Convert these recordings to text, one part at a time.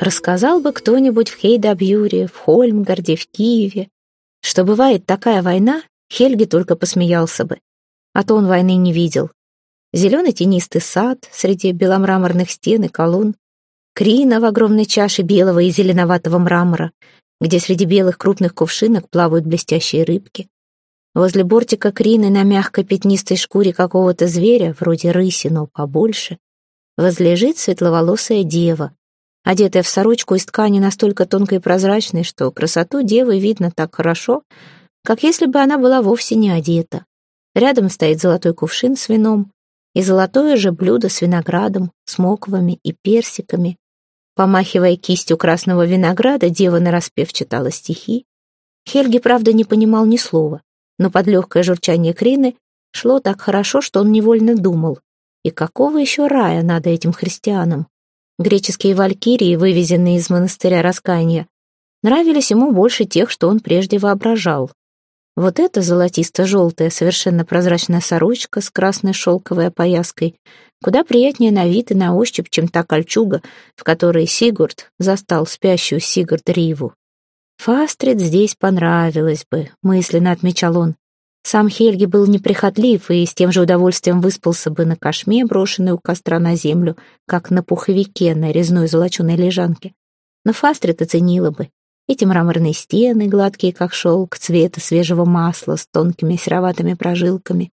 Рассказал бы кто-нибудь в Хейдабюре, в Хольмгарде, в Киеве, что бывает такая война, Хельги только посмеялся бы. А то он войны не видел. Зеленый тенистый сад среди беломраморных стен и колонн, Крина в огромной чаше белого и зеленоватого мрамора, где среди белых крупных кувшинок плавают блестящие рыбки. Возле бортика Крины на мягкой пятнистой шкуре какого-то зверя, вроде рыси, но побольше, возлежит светловолосая дева, одетая в сорочку из ткани настолько тонкой и прозрачной, что красоту девы видно так хорошо, как если бы она была вовсе не одета. Рядом стоит золотой кувшин с вином и золотое же блюдо с виноградом, смоковыми и персиками, Помахивая кистью красного винограда, дева нараспев читала стихи. Хельги, правда, не понимал ни слова, но под легкое журчание Крины шло так хорошо, что он невольно думал. И какого еще рая надо этим христианам? Греческие валькирии, вывезенные из монастыря Раскаяния, нравились ему больше тех, что он прежде воображал. Вот эта золотисто-желтая, совершенно прозрачная сорочка с красной шелковой опояской — Куда приятнее на вид и на ощупь, чем та кольчуга, в которой Сигурд застал спящую Сигурд Риву. Фастрид здесь понравилось бы, мысленно отмечал он. Сам Хельги был неприхотлив и с тем же удовольствием выспался бы на кошме, брошенной у костра на землю, как на пуховике на резной золоченой лежанке. Но Фастрид оценила бы. Эти мраморные стены, гладкие как шелк, цвета свежего масла с тонкими сероватыми прожилками,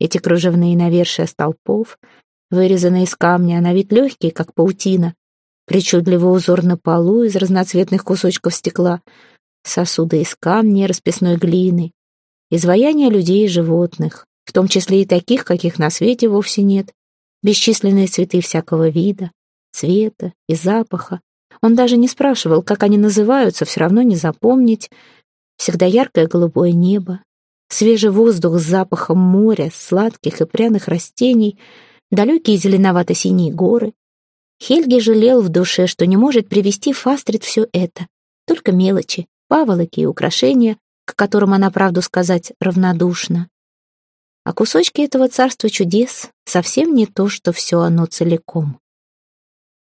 эти кружевные навершия столпов, вырезанный из камня, на вид легкий, как паутина. Причудливый узор на полу из разноцветных кусочков стекла, сосуды из камня и расписной глины, изваяния людей и животных, в том числе и таких, каких на свете вовсе нет, бесчисленные цветы всякого вида, цвета и запаха. Он даже не спрашивал, как они называются, все равно не запомнить. Всегда яркое голубое небо, свежий воздух с запахом моря, сладких и пряных растений — далекие зеленовато-синие горы. Хельги жалел в душе, что не может привести Фастрид все это. Только мелочи, паволоки и украшения, к которым она, правду сказать, равнодушна. А кусочки этого царства чудес совсем не то, что все оно целиком.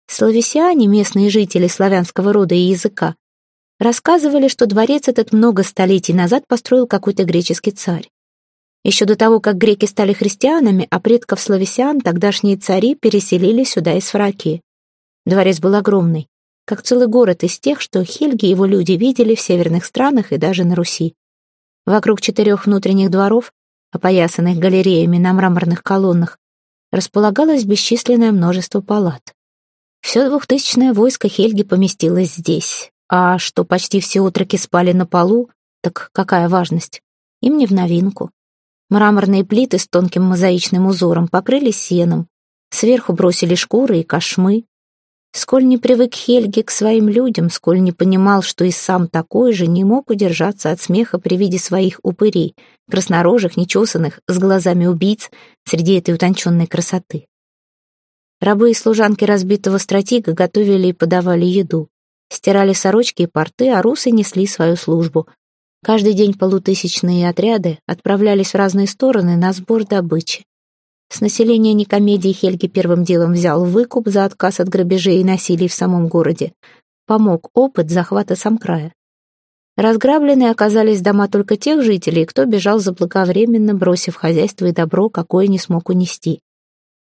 Славясиане, местные жители славянского рода и языка, рассказывали, что дворец этот много столетий назад построил какой-то греческий царь. Еще до того, как греки стали христианами, а предков славясян тогдашние цари переселили сюда из Фракии. Дворец был огромный, как целый город из тех, что Хельги и его люди видели в северных странах и даже на Руси. Вокруг четырех внутренних дворов, опоясанных галереями на мраморных колоннах, располагалось бесчисленное множество палат. Все двухтысячное войско Хельги поместилось здесь, а что почти все утроки спали на полу, так какая важность? Им не в новинку. Мраморные плиты с тонким мозаичным узором покрылись сеном. Сверху бросили шкуры и кошмы. Сколь не привык Хельги к своим людям, сколь не понимал, что и сам такой же не мог удержаться от смеха при виде своих упырей, краснорожих, нечесанных, с глазами убийц среди этой утонченной красоты. Рабы и служанки разбитого стратега готовили и подавали еду, стирали сорочки и порты, а русы несли свою службу, Каждый день полутысячные отряды отправлялись в разные стороны на сбор добычи. С населения Никомедии Хельги первым делом взял выкуп за отказ от грабежей и насилий в самом городе. Помог опыт захвата самкрая. Разграблены оказались дома только тех жителей, кто бежал заблаговременно, бросив хозяйство и добро, какое не смог унести.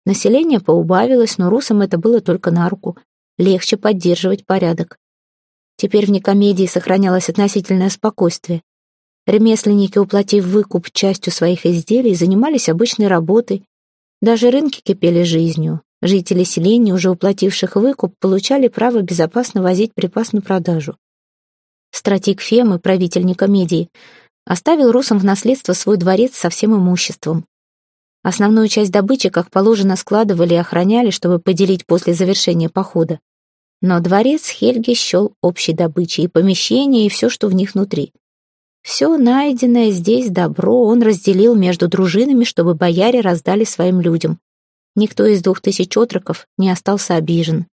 Население поубавилось, но русам это было только на руку. Легче поддерживать порядок. Теперь в Никомедии сохранялось относительное спокойствие. Ремесленники, уплатив выкуп частью своих изделий, занимались обычной работой. Даже рынки кипели жизнью. Жители селений, уже уплативших выкуп, получали право безопасно возить припас на продажу. Стратик Фемы, правитель Никомедии, оставил русам в наследство свой дворец со всем имуществом. Основную часть добычи, как положено, складывали и охраняли, чтобы поделить после завершения похода. Но дворец Хельги счел общей добычей и помещения, и все, что в них внутри. Все найденное здесь добро он разделил между дружинами, чтобы бояре раздали своим людям. Никто из двух тысяч отроков не остался обижен.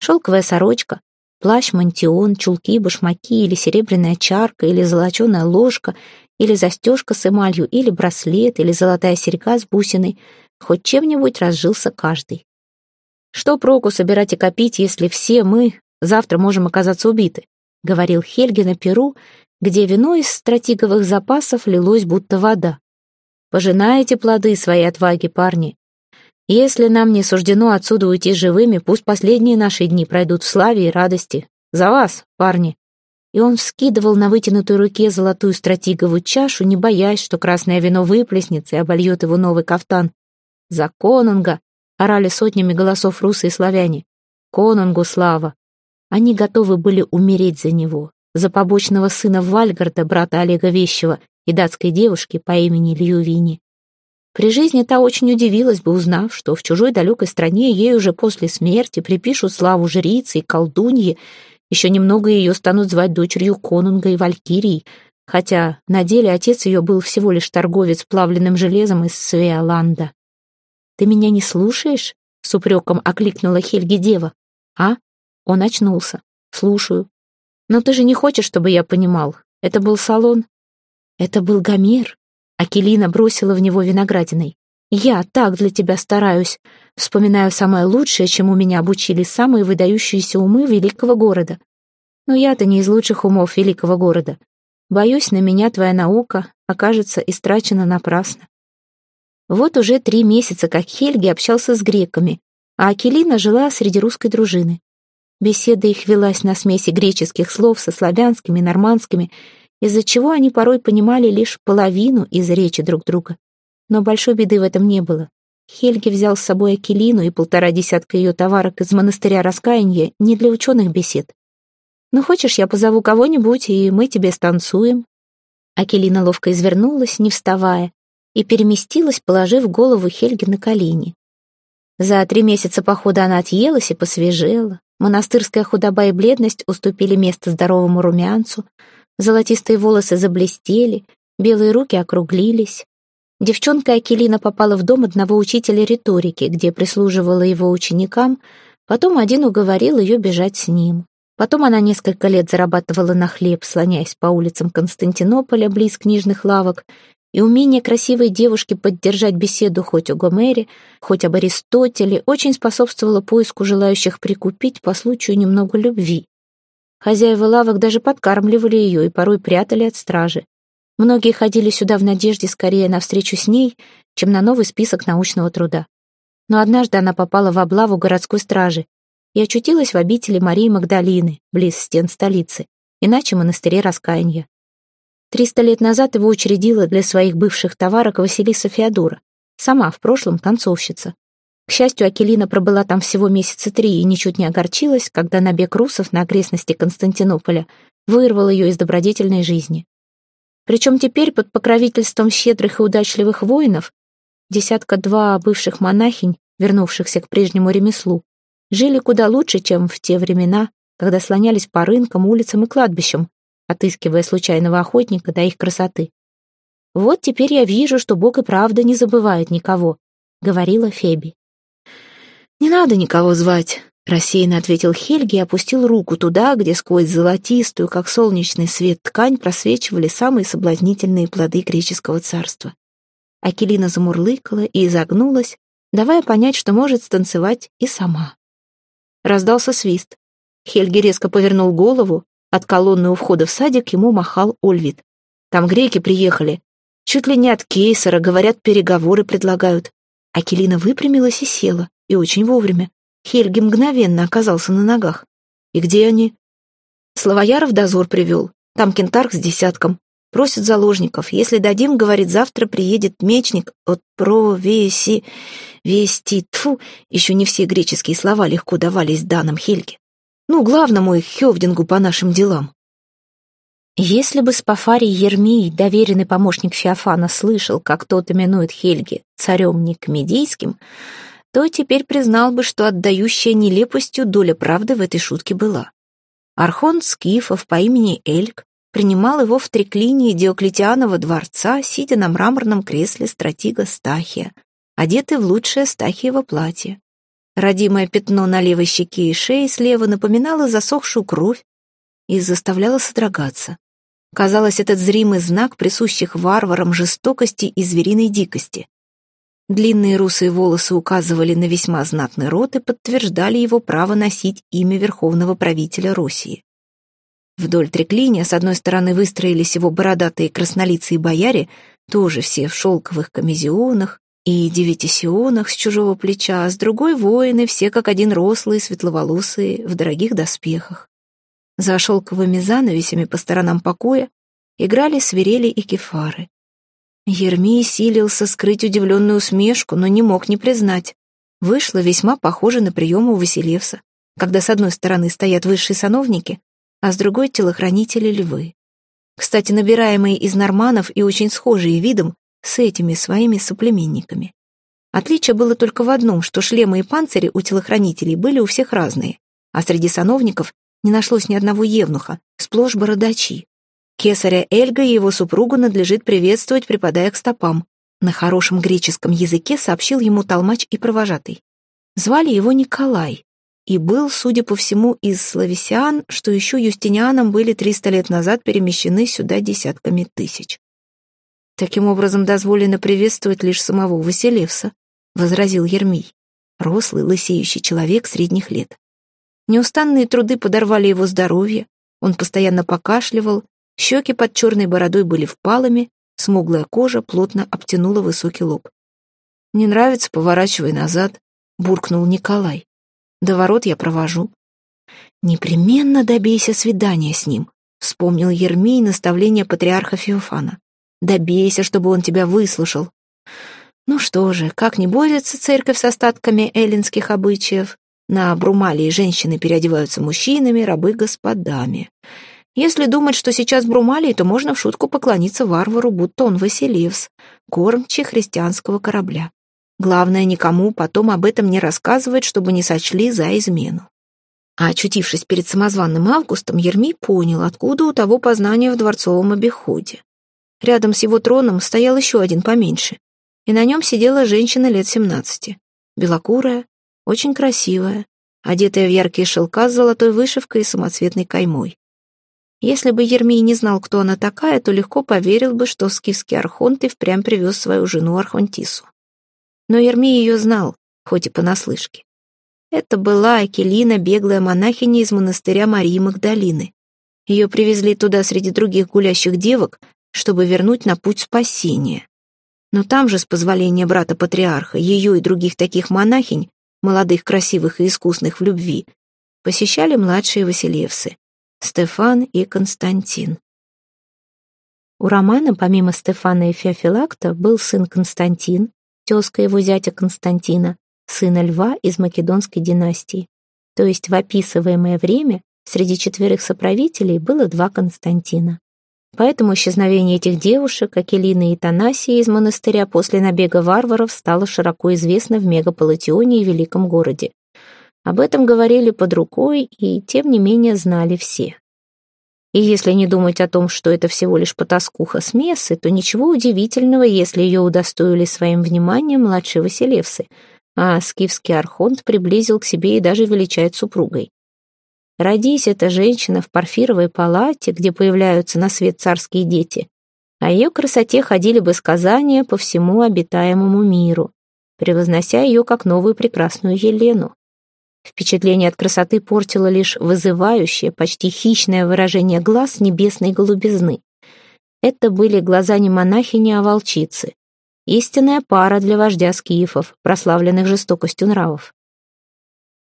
Шелковая сорочка, плащ-мантион, чулки, башмаки или серебряная чарка, или золоченая ложка, или застежка с эмалью, или браслет, или золотая серьга с бусиной. Хоть чем-нибудь разжился каждый. Что проку собирать и копить, если все мы Завтра можем оказаться убиты», — говорил Хельге на Перу, где вино из стратиговых запасов лилось будто вода. «Пожинаете плоды своей отваги, парни. Если нам не суждено отсюда уйти живыми, пусть последние наши дни пройдут в славе и радости. За вас, парни!» И он вскидывал на вытянутой руке золотую стратиговую чашу, не боясь, что красное вино выплеснется и обольет его новый кафтан. «За конунга!» — орали сотнями голосов русы и славяне. «Конунгу слава!» Они готовы были умереть за него, за побочного сына Вальгарда, брата Олега Вещего, и датской девушки по имени Льювини. При жизни та очень удивилась бы, узнав, что в чужой далекой стране ей уже после смерти припишут славу жрицы и колдуньи, еще немного ее станут звать дочерью конунга и валькирий, хотя на деле отец ее был всего лишь торговец плавленным железом из Свеоланда. «Ты меня не слушаешь?» — с упреком окликнула Хельги дева. «А?» Он очнулся. «Слушаю». «Но ты же не хочешь, чтобы я понимал. Это был салон?» «Это был Гомер», Акелина бросила в него виноградиной. «Я так для тебя стараюсь. Вспоминаю самое лучшее, чему меня обучили самые выдающиеся умы великого города. Но я-то не из лучших умов великого города. Боюсь, на меня твоя наука окажется истрачена напрасно». Вот уже три месяца, как Хельги общался с греками, а Акелина жила среди русской дружины. Беседа их велась на смеси греческих слов со славянскими, нормандскими, из-за чего они порой понимали лишь половину из речи друг друга. Но большой беды в этом не было. Хельги взял с собой Акелину и полтора десятка ее товарок из монастыря раскаяния не для ученых бесед. «Ну, хочешь, я позову кого-нибудь, и мы тебе станцуем?» Акелина ловко извернулась, не вставая, и переместилась, положив голову Хельги на колени. За три месяца похода она отъелась и посвежела. Монастырская худоба и бледность уступили место здоровому румянцу, Золотистые волосы заблестели, белые руки округлились. Девчонка Акелина попала в дом одного учителя риторики, где прислуживала его ученикам, потом один уговорил ее бежать с ним. Потом она несколько лет зарабатывала на хлеб, слоняясь по улицам Константинополя близ книжных лавок, и умение красивой девушки поддержать беседу хоть о Гомере, хоть об Аристотеле очень способствовало поиску желающих прикупить по случаю немного любви. Хозяева лавок даже подкармливали ее и порой прятали от стражи. Многие ходили сюда в надежде скорее на встречу с ней, чем на новый список научного труда. Но однажды она попала в облаву городской стражи и очутилась в обители Марии Магдалины, близ стен столицы, иначе монастыре раскаяния. Триста лет назад его учредила для своих бывших товарок Василиса Феодора, сама в прошлом танцовщица. К счастью, Акелина пробыла там всего месяца три и ничуть не огорчилась, когда набег русов на окрестности Константинополя вырвал ее из добродетельной жизни. Причем теперь под покровительством щедрых и удачливых воинов десятка-два бывших монахинь, вернувшихся к прежнему ремеслу, жили куда лучше, чем в те времена, когда слонялись по рынкам, улицам и кладбищам, отыскивая случайного охотника до их красоты. «Вот теперь я вижу, что Бог и правда не забывает никого», — говорила Феби. «Не надо никого звать», — рассеянно ответил Хельги и опустил руку туда, где сквозь золотистую, как солнечный свет, ткань просвечивали самые соблазнительные плоды греческого царства. Акелина замурлыкала и изогнулась, давая понять, что может станцевать и сама. Раздался свист. Хельги резко повернул голову, от колонны у входа в садик ему махал Ольвид. «Там греки приехали. Чуть ли не от кейсера, говорят, переговоры предлагают». Акелина выпрямилась и села. И очень вовремя. Хельги мгновенно оказался на ногах. И где они? Славояров дозор привел. Там кентарх с десятком. Просит заложников. Если дадим, говорит, завтра приедет мечник от провеси... Вести... Тфу, еще не все греческие слова легко давались данным Хельге. Ну, главному их Хевдингу по нашим делам. Если бы Спафарий Ермий, доверенный помощник Феофана, слышал, как тот именует Хельги царем Никмедийским, то теперь признал бы, что отдающая нелепостью доля правды в этой шутке была. Архонт Скифов по имени Эльк принимал его в треклинии Диоклетианова дворца, сидя на мраморном кресле стратига Стахия, одетый в лучшее Стахиево платье. Родимое пятно на левой щеке и шее слева напоминало засохшую кровь и заставляло содрогаться. Казалось, этот зримый знак присущих варварам жестокости и звериной дикости. Длинные русые волосы указывали на весьма знатный род и подтверждали его право носить имя верховного правителя России. Вдоль треклиния с одной стороны выстроились его бородатые краснолицые бояре, тоже все в шелковых камезионах и девятисионах с чужого плеча, а с другой — воины, все как один рослые, светловолосые, в дорогих доспехах. За шелковыми занавесями по сторонам покоя играли свирели и кефары. Ермий силился скрыть удивленную усмешку, но не мог не признать. Вышло весьма похоже на прием у Василевса, когда с одной стороны стоят высшие сановники, а с другой — телохранители львы. Кстати, набираемые из норманов и очень схожие видом с этими своими соплеменниками. Отличие было только в одном, что шлемы и панцири у телохранителей были у всех разные, а среди сановников не нашлось ни одного евнуха, сплошь бородачи. Кесаря Эльга и его супругу надлежит приветствовать, припадая к стопам. На хорошем греческом языке сообщил ему толмач и провожатый. Звали его Николай, и был, судя по всему, из славясиан, что еще юстинианам были 300 лет назад перемещены сюда десятками тысяч. Таким образом, дозволено приветствовать лишь самого Василевса, возразил Ермий, рослый, лысеющий человек средних лет. Неустанные труды подорвали его здоровье, он постоянно покашливал, Щеки под черной бородой были впалыми, смуглая кожа плотно обтянула высокий лоб. «Не нравится, поворачивай назад», — буркнул Николай. «До ворот я провожу». «Непременно добейся свидания с ним», — вспомнил Ермей наставление патриарха Феофана. «Добейся, чтобы он тебя выслушал». Ну что же, как не борется церковь с остатками эллинских обычаев? На Брумалии женщины переодеваются мужчинами, рабы — господами. Если думать, что сейчас Брумалии, то можно в шутку поклониться варвару, будто он Василевс, кормчий христианского корабля. Главное, никому потом об этом не рассказывать, чтобы не сочли за измену. А очутившись перед самозванным Августом, Ермий понял, откуда у того познания в дворцовом обиходе. Рядом с его троном стоял еще один поменьше, и на нем сидела женщина лет семнадцати. Белокурая, очень красивая, одетая в яркие шелка с золотой вышивкой и самоцветной каймой. Если бы Ермий не знал, кто она такая, то легко поверил бы, что скифский архонт и впрямь привез свою жену Архонтису. Но Ермий ее знал, хоть и понаслышке. Это была Акелина, беглая монахиня из монастыря Марии Магдалины. Ее привезли туда среди других гулящих девок, чтобы вернуть на путь спасения. Но там же, с позволения брата-патриарха, ее и других таких монахинь, молодых, красивых и искусных в любви, посещали младшие Василевсы. Стефан и Константин. У Романа, помимо Стефана и Феофилакта, был сын Константин, тезка его зятя Константина, сына Льва из Македонской династии. То есть в описываемое время среди четверых соправителей было два Константина. Поэтому исчезновение этих девушек, Акелины и Танасии из монастыря после набега варваров стало широко известно в Мегаполитионе и Великом городе. Об этом говорили под рукой и, тем не менее, знали все. И если не думать о том, что это всего лишь потаскуха с мессы, то ничего удивительного, если ее удостоили своим вниманием младшие Василевсы, а скифский архонт приблизил к себе и даже величает супругой. Родись эта женщина в парфировой палате, где появляются на свет царские дети, о ее красоте ходили бы сказания по всему обитаемому миру, превознося ее как новую прекрасную Елену. Впечатление от красоты портило лишь вызывающее, почти хищное выражение глаз небесной голубизны. Это были глаза не монахини, а волчицы. Истинная пара для вождя скифов, прославленных жестокостью нравов.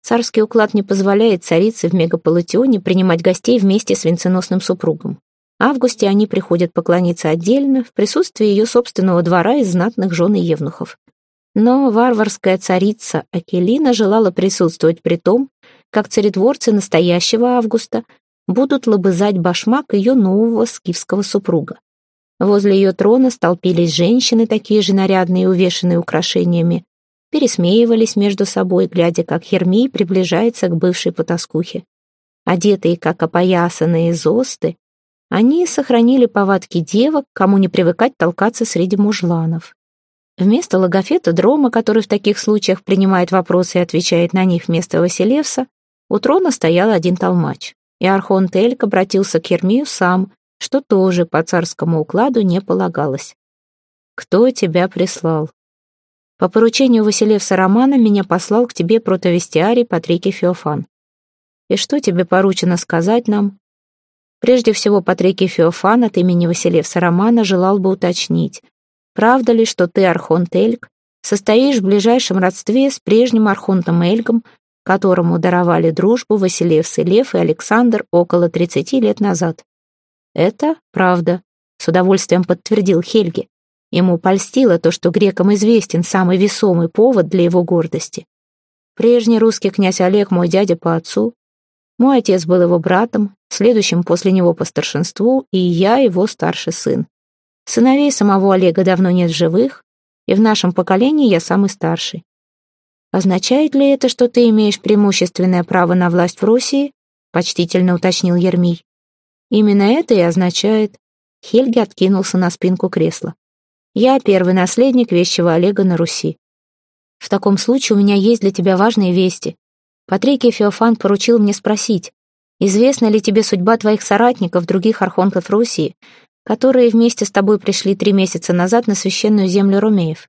Царский уклад не позволяет царице в мегаполитеоне принимать гостей вместе с венценосным супругом. В августе они приходят поклониться отдельно, в присутствии ее собственного двора из знатных жен и евнухов. Но варварская царица Акелина желала присутствовать при том, как царедворцы настоящего Августа будут лобызать башмак ее нового скифского супруга. Возле ее трона столпились женщины, такие же нарядные и увешанные украшениями, пересмеивались между собой, глядя, как Хермий приближается к бывшей потаскухе. Одетые, как опоясанные зосты, они сохранили повадки девок, кому не привыкать толкаться среди мужланов. Вместо логофета Дрома, который в таких случаях принимает вопросы и отвечает на них вместо Василевса, у трона стоял один толмач, и Архонт Эльк обратился к Ермию сам, что тоже по царскому укладу не полагалось. «Кто тебя прислал?» По поручению Василевса Романа меня послал к тебе протовестиарий Патрикий Феофан. И что тебе поручено сказать нам? Прежде всего, Патрикий Феофан от имени Василевса Романа желал бы уточнить, правда ли, что ты, Архонт Эльк, состоишь в ближайшем родстве с прежним Архонтом Эльгом, которому даровали дружбу Василевс и Лев и Александр около 30 лет назад. Это правда, с удовольствием подтвердил Хельги. Ему польстило то, что грекам известен самый весомый повод для его гордости. Прежний русский князь Олег мой дядя по отцу, мой отец был его братом, следующим после него по старшинству, и я его старший сын. Сыновей самого Олега давно нет в живых, и в нашем поколении я самый старший. Означает ли это, что ты имеешь преимущественное право на власть в Руси? Почтительно уточнил Ермий. Именно это и означает. Хельги откинулся на спинку кресла. Я первый наследник вещего Олега на Руси. В таком случае у меня есть для тебя важные вести. Патрикий Феофан поручил мне спросить, известна ли тебе судьба твоих соратников, других архонтов Руси, которые вместе с тобой пришли три месяца назад на священную землю Ромеев?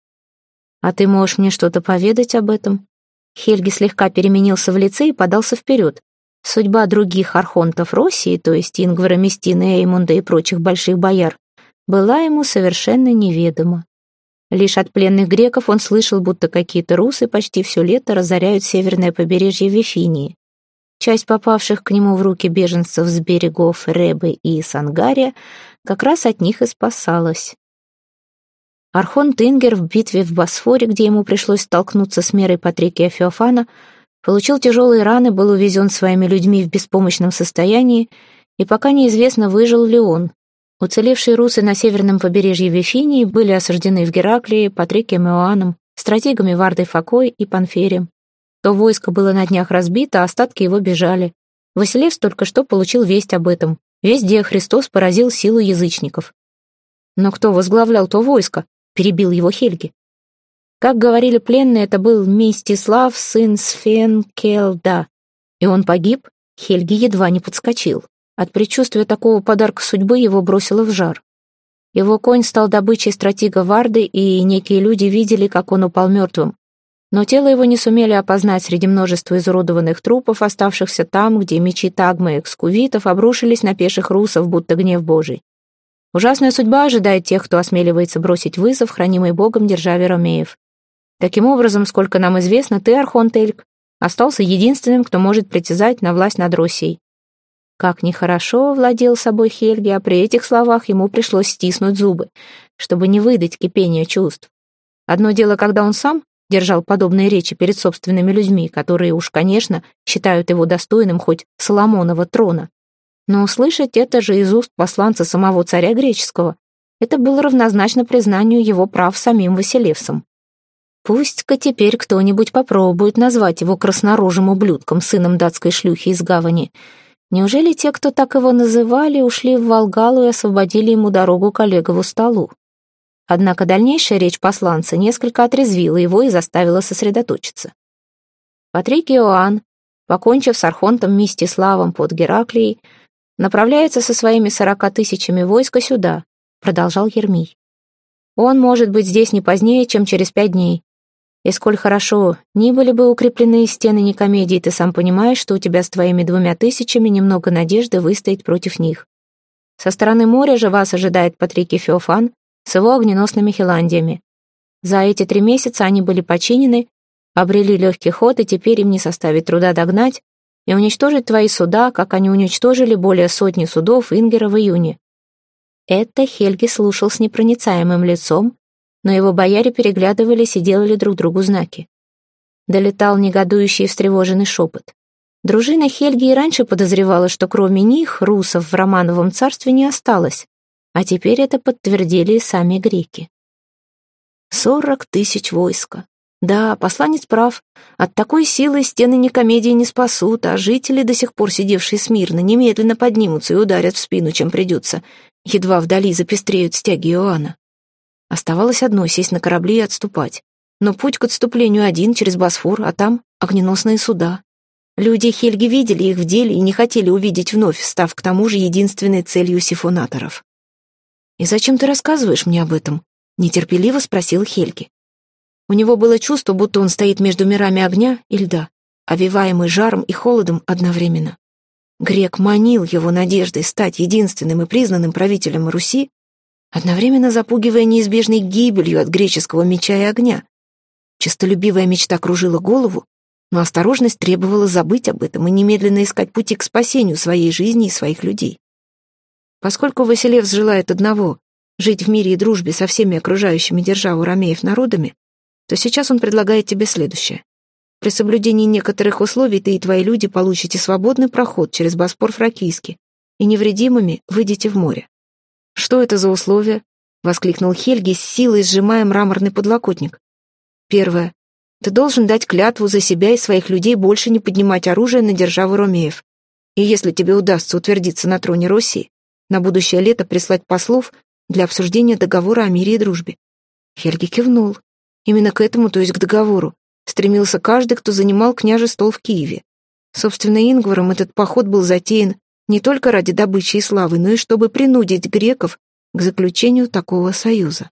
А ты можешь мне что-то поведать об этом?» Хельги слегка переменился в лице и подался вперед. Судьба других архонтов России, то есть Ингвара, Местина, Эймунда и прочих больших бояр, была ему совершенно неведома. Лишь от пленных греков он слышал, будто какие-то русы почти все лето разоряют северное побережье Вифинии. Часть попавших к нему в руки беженцев с берегов Ребы и Сангария как раз от них и спасалась. Архон Тингер в битве в Босфоре, где ему пришлось столкнуться с мерой Патрикия Феофана, получил тяжелые раны, был увезен своими людьми в беспомощном состоянии, и пока неизвестно, выжил ли он. Уцелевшие русы на северном побережье Вифинии были осаждены в Гераклии Патрикием Иоанном, стратегами Вардой Факой и Панферием. То войско было на днях разбито, а остатки его бежали. Василевс только что получил весть об этом. Везде Христос поразил силу язычников. Но кто возглавлял то войско? Перебил его Хельги. Как говорили пленные, это был Мистислав, сын Сфенкелда. И он погиб? Хельги едва не подскочил. От предчувствия такого подарка судьбы его бросило в жар. Его конь стал добычей стратега Варды, и некие люди видели, как он упал мертвым. Но тело его не сумели опознать среди множества изуродованных трупов, оставшихся там, где мечи Тагмы и Экскувитов обрушились на пеших русов, будто гнев Божий. Ужасная судьба ожидает тех, кто осмеливается бросить вызов, хранимой Богом державе Ромеев. Таким образом, сколько нам известно, ты, Архонт Эльк, остался единственным, кто может притязать на власть над Россией. Как нехорошо владел собой Хельги, а при этих словах ему пришлось стиснуть зубы, чтобы не выдать кипение чувств. Одно дело, когда он сам держал подобные речи перед собственными людьми, которые уж, конечно, считают его достойным хоть Соломонова трона. Но услышать это же из уст посланца самого царя греческого, это было равнозначно признанию его прав самим Василевсом. Пусть-ка теперь кто-нибудь попробует назвать его краснорожим ублюдком, сыном датской шлюхи из гавани — Неужели те, кто так его называли, ушли в Волгалу и освободили ему дорогу к Олегову столу? Однако дальнейшая речь посланца несколько отрезвила его и заставила сосредоточиться. Патрик Иоанн, покончив с Архонтом Мистиславом под Гераклией, направляется со своими сорока тысячами войска сюда, продолжал Ермий. Он может быть здесь не позднее, чем через пять дней. И сколь хорошо ни были бы укреплены стены Никомедии, ты сам понимаешь, что у тебя с твоими двумя тысячами немного надежды выстоять против них. Со стороны моря же вас ожидает Патрикий Феофан с его огненосными Хиландиями. За эти три месяца они были починены, обрели легкий ход, и теперь им не составит труда догнать и уничтожить твои суда, как они уничтожили более сотни судов Ингера в июне. Это Хельги слушал с непроницаемым лицом, но его бояре переглядывались и делали друг другу знаки. Долетал негодующий и встревоженный шепот. Дружина Хельги и раньше подозревала, что кроме них русов в Романовом царстве не осталось, а теперь это подтвердили и сами греки. Сорок тысяч войска. Да, посланец прав. От такой силы стены Никомедии не спасут, а жители, до сих пор сидевшие смирно, немедленно поднимутся и ударят в спину, чем придется. Едва вдали запестреют стяги Иоанна. Оставалось одно — сесть на корабли и отступать. Но путь к отступлению один через Босфор, а там огненосные суда. Люди Хельги видели их в деле и не хотели увидеть вновь, став к тому же единственной целью сифонаторов. «И зачем ты рассказываешь мне об этом?» — нетерпеливо спросил Хельги. У него было чувство, будто он стоит между мирами огня и льда, овиваемый жаром и холодом одновременно. Грек манил его надеждой стать единственным и признанным правителем Руси, одновременно запугивая неизбежной гибелью от греческого меча и огня. Честолюбивая мечта кружила голову, но осторожность требовала забыть об этом и немедленно искать пути к спасению своей жизни и своих людей. Поскольку Василевс желает одного — жить в мире и дружбе со всеми окружающими державу ромеев народами, то сейчас он предлагает тебе следующее. При соблюдении некоторых условий ты и твои люди получите свободный проход через Боспор Фракийский и невредимыми выйдете в море. «Что это за условия?» — воскликнул Хельги с силой, сжимая мраморный подлокотник. «Первое. Ты должен дать клятву за себя и своих людей больше не поднимать оружие на державу Ромеев. И если тебе удастся утвердиться на троне России, на будущее лето прислать послов для обсуждения договора о мире и дружбе». Хельги кивнул. Именно к этому, то есть к договору, стремился каждый, кто занимал княже стол в Киеве. Собственно, Ингваром этот поход был затеян не только ради добычи и славы, но и чтобы принудить греков к заключению такого союза.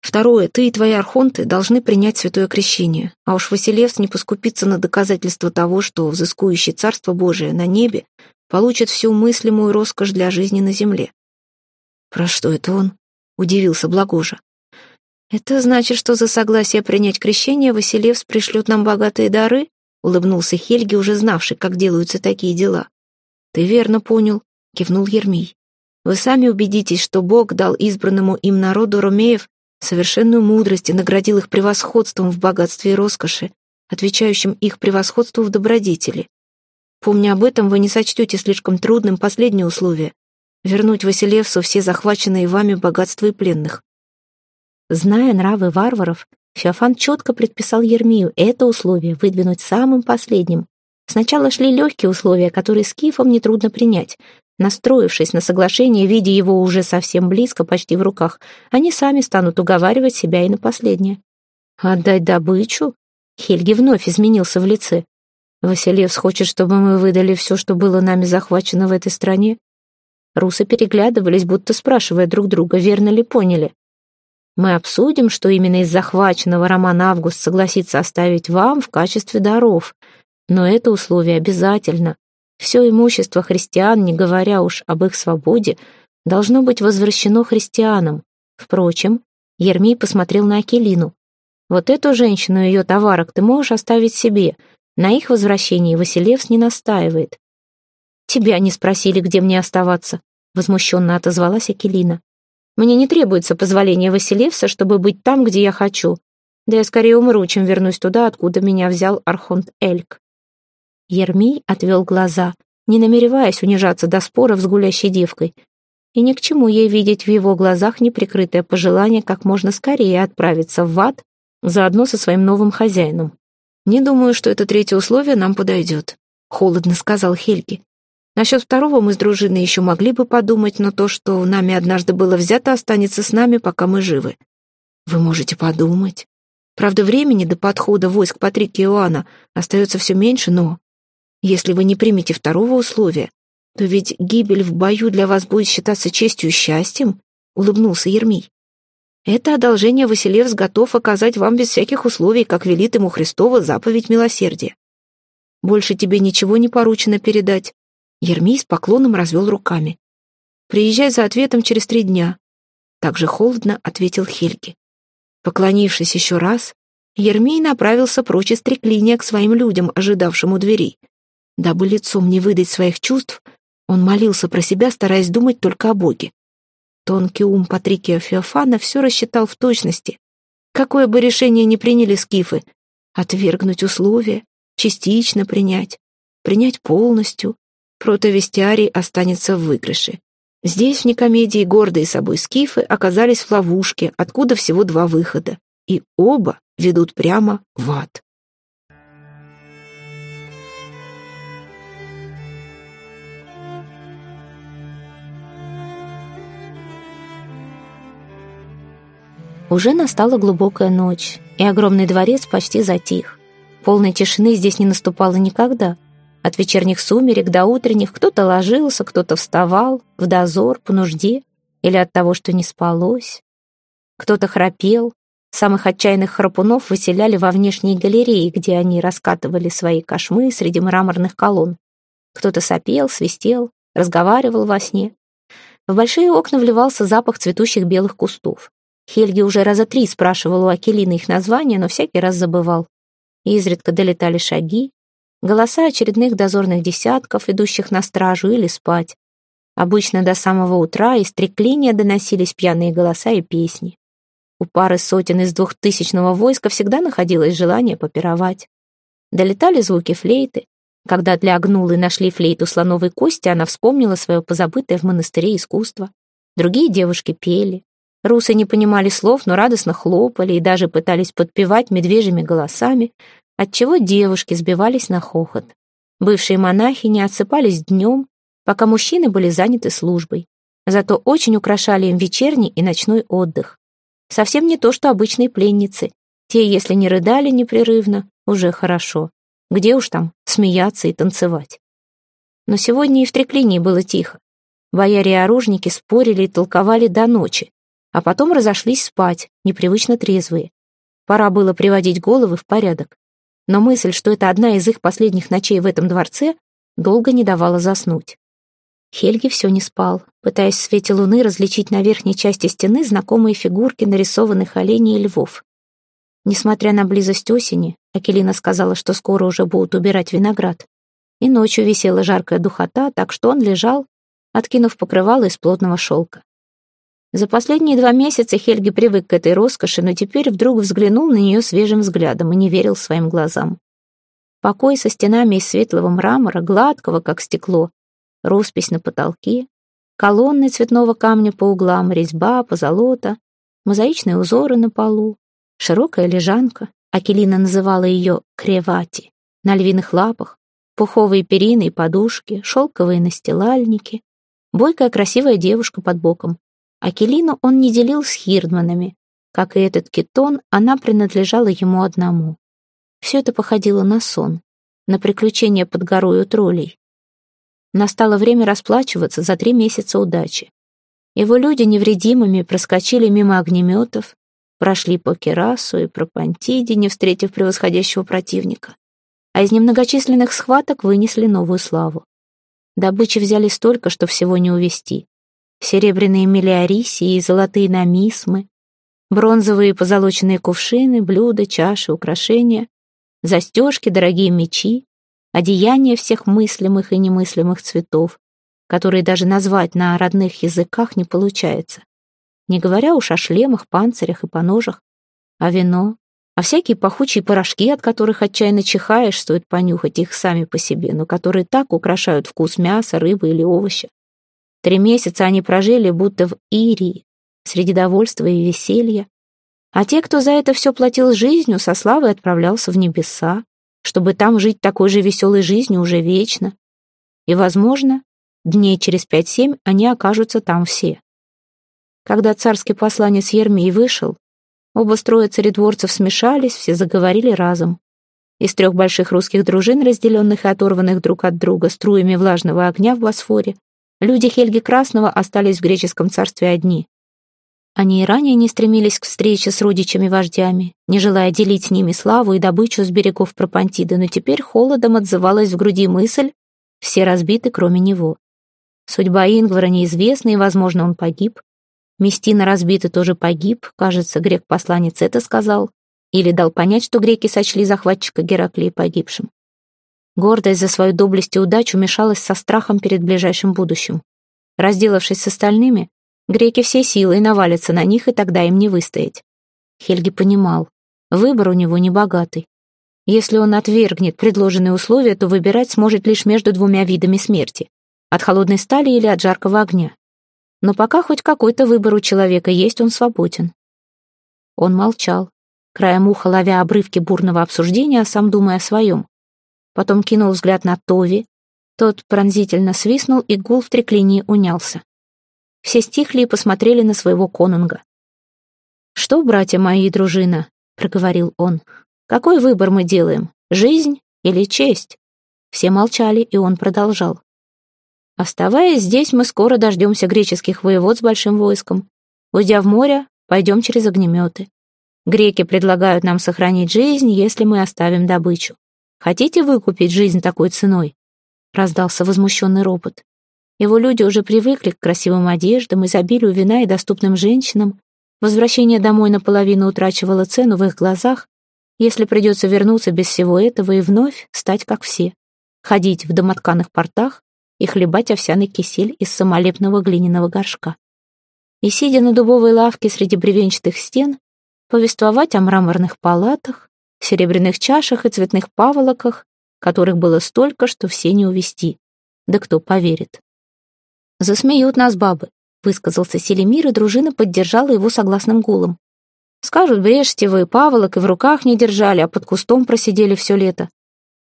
Второе, ты и твои архонты должны принять святое крещение, а уж Василевс не поскупится на доказательство того, что взыскующий Царство Божие на небе получит всю мыслимую роскошь для жизни на земле. «Про что это он?» — удивился Благожа. «Это значит, что за согласие принять крещение Василевс пришлет нам богатые дары?» — улыбнулся Хельги, уже знавший, как делаются такие дела. «Ты верно понял», — кивнул Ермий. «Вы сами убедитесь, что Бог дал избранному им народу ромеев совершенную мудрость и наградил их превосходством в богатстве и роскоши, отвечающим их превосходству в добродетели. Помня об этом, вы не сочтете слишком трудным последнее условие — вернуть Василевсу все захваченные вами богатства и пленных. Зная нравы варваров, Феофан четко предписал Ермию это условие выдвинуть самым последним. Сначала шли легкие условия, которые скифам нетрудно принять. Настроившись на соглашение, видя его уже совсем близко, почти в руках, они сами станут уговаривать себя и на последнее. «Отдать добычу?» Хельги вновь изменился в лице. «Василевс хочет, чтобы мы выдали все, что было нами захвачено в этой стране?» Русы переглядывались, будто спрашивая друг друга, верно ли поняли. Мы обсудим, что именно из захваченного Роман Август согласится оставить вам в качестве даров. Но это условие обязательно. Все имущество христиан, не говоря уж об их свободе, должно быть возвращено христианам. Впрочем, Ермий посмотрел на Акелину. Вот эту женщину и ее товарок ты можешь оставить себе. На их возвращении Василевс не настаивает. «Тебя не спросили, где мне оставаться», — возмущенно отозвалась Акелина. Мне не требуется позволение Василевса, чтобы быть там, где я хочу. Да я скорее умру, чем вернусь туда, откуда меня взял Архонт Эльк. Ермий отвел глаза, не намереваясь унижаться до споров с гулящей девкой. И ни к чему ей видеть в его глазах неприкрытое пожелание как можно скорее отправиться в ад, заодно со своим новым хозяином. «Не думаю, что это третье условие нам подойдет», — холодно сказал Хельги. Насчет второго мы с дружиной еще могли бы подумать, но то, что нами однажды было взято, останется с нами, пока мы живы. Вы можете подумать. Правда, времени до подхода войск Патрики Иоанна остается все меньше, но... Если вы не примете второго условия, то ведь гибель в бою для вас будет считаться честью и счастьем, улыбнулся Ермий. Это одолжение Василевс готов оказать вам без всяких условий, как велит ему Христова заповедь милосердия. Больше тебе ничего не поручено передать, Ермий с поклоном развел руками. «Приезжай за ответом через три дня», — так же холодно ответил Хельги. Поклонившись еще раз, Ермий направился прочь из треклиния к своим людям, ожидавшим у дверей. Дабы лицом не выдать своих чувств, он молился про себя, стараясь думать только о Боге. Тонкий ум Патрикия Феофана все рассчитал в точности. Какое бы решение ни приняли скифы, отвергнуть условия, частично принять, принять полностью, протовестиарий останется в выигрыше. Здесь, в Никомедии, гордые собой скифы оказались в ловушке, откуда всего два выхода, и оба ведут прямо в ад. Уже настала глубокая ночь, и огромный дворец почти затих. Полной тишины здесь не наступало никогда — от вечерних сумерек до утренних кто-то ложился, кто-то вставал, в дозор, по нужде или от того, что не спалось. Кто-то храпел, Самых отчаянных храпунов выселяли во внешние галереи, где они раскатывали свои кошмы среди мраморных колонн. Кто-то сопел, свистел, разговаривал во сне. В большие окна вливался запах цветущих белых кустов. Хельги уже раза три спрашивал у Акелины их названия, но всякий раз забывал. Изредка долетали шаги, голоса очередных дозорных десятков, идущих на стражу или спать. Обычно до самого утра из треклиния доносились пьяные голоса и песни. У пары сотен из двухтысячного войска всегда находилось желание попировать. Долетали звуки флейты. Когда для Агнулы нашли флейту слоновой кости, она вспомнила свое позабытое в монастыре искусство. Другие девушки пели. Русы не понимали слов, но радостно хлопали и даже пытались подпевать медвежьими голосами, отчего девушки сбивались на хохот. Бывшие монахи не отсыпались днем, пока мужчины были заняты службой. Зато очень украшали им вечерний и ночной отдых. Совсем не то, что обычные пленницы. Те, если не рыдали непрерывно, уже хорошо. Где уж там смеяться и танцевать. Но сегодня и в треклинии было тихо. Бояре и оружники спорили и толковали до ночи, а потом разошлись спать, непривычно трезвые. Пора было приводить головы в порядок. Но мысль, что это одна из их последних ночей в этом дворце, долго не давала заснуть. Хельги все не спал, пытаясь в свете луны различить на верхней части стены знакомые фигурки нарисованных оленей и львов. Несмотря на близость осени, Акелина сказала, что скоро уже будут убирать виноград. И ночью висела жаркая духота, так что он лежал, откинув покрывало из плотного шелка. За последние два месяца Хельги привык к этой роскоши, но теперь вдруг взглянул на нее свежим взглядом и не верил своим глазам. Покой со стенами из светлого мрамора, гладкого, как стекло, роспись на потолке, колонны цветного камня по углам, резьба, позолота, мозаичные узоры на полу, широкая лежанка, Акелина называла ее кревати, на львиных лапах, пуховые перины и подушки, шелковые настилальники, бойкая красивая девушка под боком. Акелину он не делил с хирдманами. Как и этот китон, она принадлежала ему одному. Все это походило на сон, на приключения под горой у троллей. Настало время расплачиваться за три месяца удачи. Его люди невредимыми проскочили мимо огнеметов, прошли по Керасу и Пропантиде, не встретив превосходящего противника. А из немногочисленных схваток вынесли новую славу. Добычи взяли столько, что всего не увести. Серебряные мелиорисии и золотые намисмы, бронзовые позолоченные кувшины, блюда, чаши, украшения, застежки, дорогие мечи, одеяния всех мыслимых и немыслимых цветов, которые даже назвать на родных языках не получается. Не говоря уж о шлемах, панцирях и поножах, а вино, а всякие пахучие порошки, от которых отчаянно чихаешь, стоит понюхать их сами по себе, но которые так украшают вкус мяса, рыбы или овоща. Три месяца они прожили будто в Ирии, среди довольства и веселья. А те, кто за это все платил жизнью, со славой отправлялся в небеса, чтобы там жить такой же веселой жизнью уже вечно. И, возможно, дней через пять-семь они окажутся там все. Когда царский посланец Ермей вышел, оба строя царедворцев смешались, все заговорили разом. Из трех больших русских дружин, разделенных и оторванных друг от друга струями влажного огня в Босфоре, люди Хельги Красного остались в греческом царстве одни. Они и ранее не стремились к встрече с родичами-вождями, не желая делить с ними славу и добычу с берегов Пропантиды, но теперь холодом отзывалась в груди мысль «все разбиты, кроме него». Судьба Ингвара неизвестна, и, возможно, он погиб. Местина разбита тоже погиб, кажется, грек-посланец это сказал, или дал понять, что греки сочли захватчика Гераклии погибшим. Гордость за свою доблесть и удачу мешалась со страхом перед ближайшим будущим. Разделавшись с остальными, Греки все силой навалятся на них, и тогда им не выстоять. Хельги понимал, выбор у него небогатый. Если он отвергнет предложенные условия, то выбирать сможет лишь между двумя видами смерти — от холодной стали или от жаркого огня. Но пока хоть какой-то выбор у человека есть, он свободен. Он молчал, краем уха ловя обрывки бурного обсуждения, а сам думая о своем. Потом кинул взгляд на Тови. Тот пронзительно свистнул, и гул в треклинии унялся. Все стихли и посмотрели на своего конунга. «Что, братья мои и дружина?» — проговорил он. «Какой выбор мы делаем? Жизнь или честь?» Все молчали, и он продолжал. «Оставаясь здесь, мы скоро дождемся греческих воевод с большим войском. Уйдя в море, пойдем через огнеметы. Греки предлагают нам сохранить жизнь, если мы оставим добычу. Хотите выкупить жизнь такой ценой?» Раздался возмущенный ропот. Его люди уже привыкли к красивым одеждам, изобилию вина и доступным женщинам. Возвращение домой наполовину утрачивало цену в их глазах, если придется вернуться без всего этого и вновь стать как все. Ходить в домотканых портах и хлебать овсяный кисель из самолепного глиняного горшка. И, сидя на дубовой лавке среди бревенчатых стен, повествовать о мраморных палатах, серебряных чашах и цветных паволоках, которых было столько, что все не увести. Да кто поверит? «Засмеют нас бабы», — высказался Селемир, и дружина поддержала его согласным гулом. «Скажут, брешете вы, паволок и в руках не держали, а под кустом просидели все лето.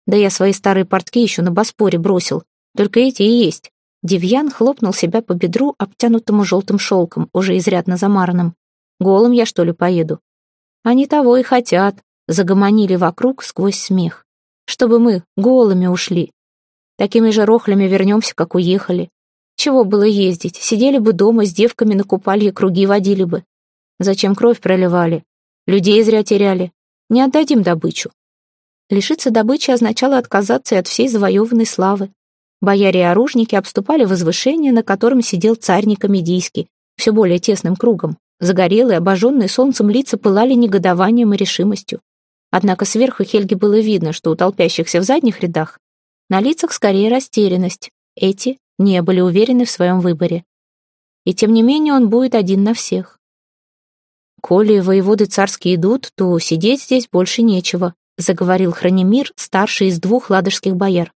Да я свои старые портки еще на Боспоре бросил, только эти и есть». Девьян хлопнул себя по бедру, обтянутому желтым шелком, уже изрядно замаранным. «Голым я, что ли, поеду?» «Они того и хотят», — загомонили вокруг сквозь смех. «Чтобы мы голыми ушли. Такими же рохлями вернемся, как уехали. Чего было ездить? Сидели бы дома с девками на купалье, круги водили бы. Зачем кровь проливали? Людей зря теряли. Не отдадим добычу. Лишиться добычи означало отказаться и от всей завоеванной славы. Бояре и оружники обступали возвышение, на котором сидел царь Никомедийский, все более тесным кругом. Загорелые, обожженные солнцем лица пылали негодованием и решимостью. Однако сверху Хельге было видно, что у толпящихся в задних рядах на лицах скорее растерянность. Эти не были уверены в своем выборе. И тем не менее он будет один на всех. «Коли воеводы царские идут, то сидеть здесь больше нечего», заговорил Хранимир, старший из двух ладожских бояр.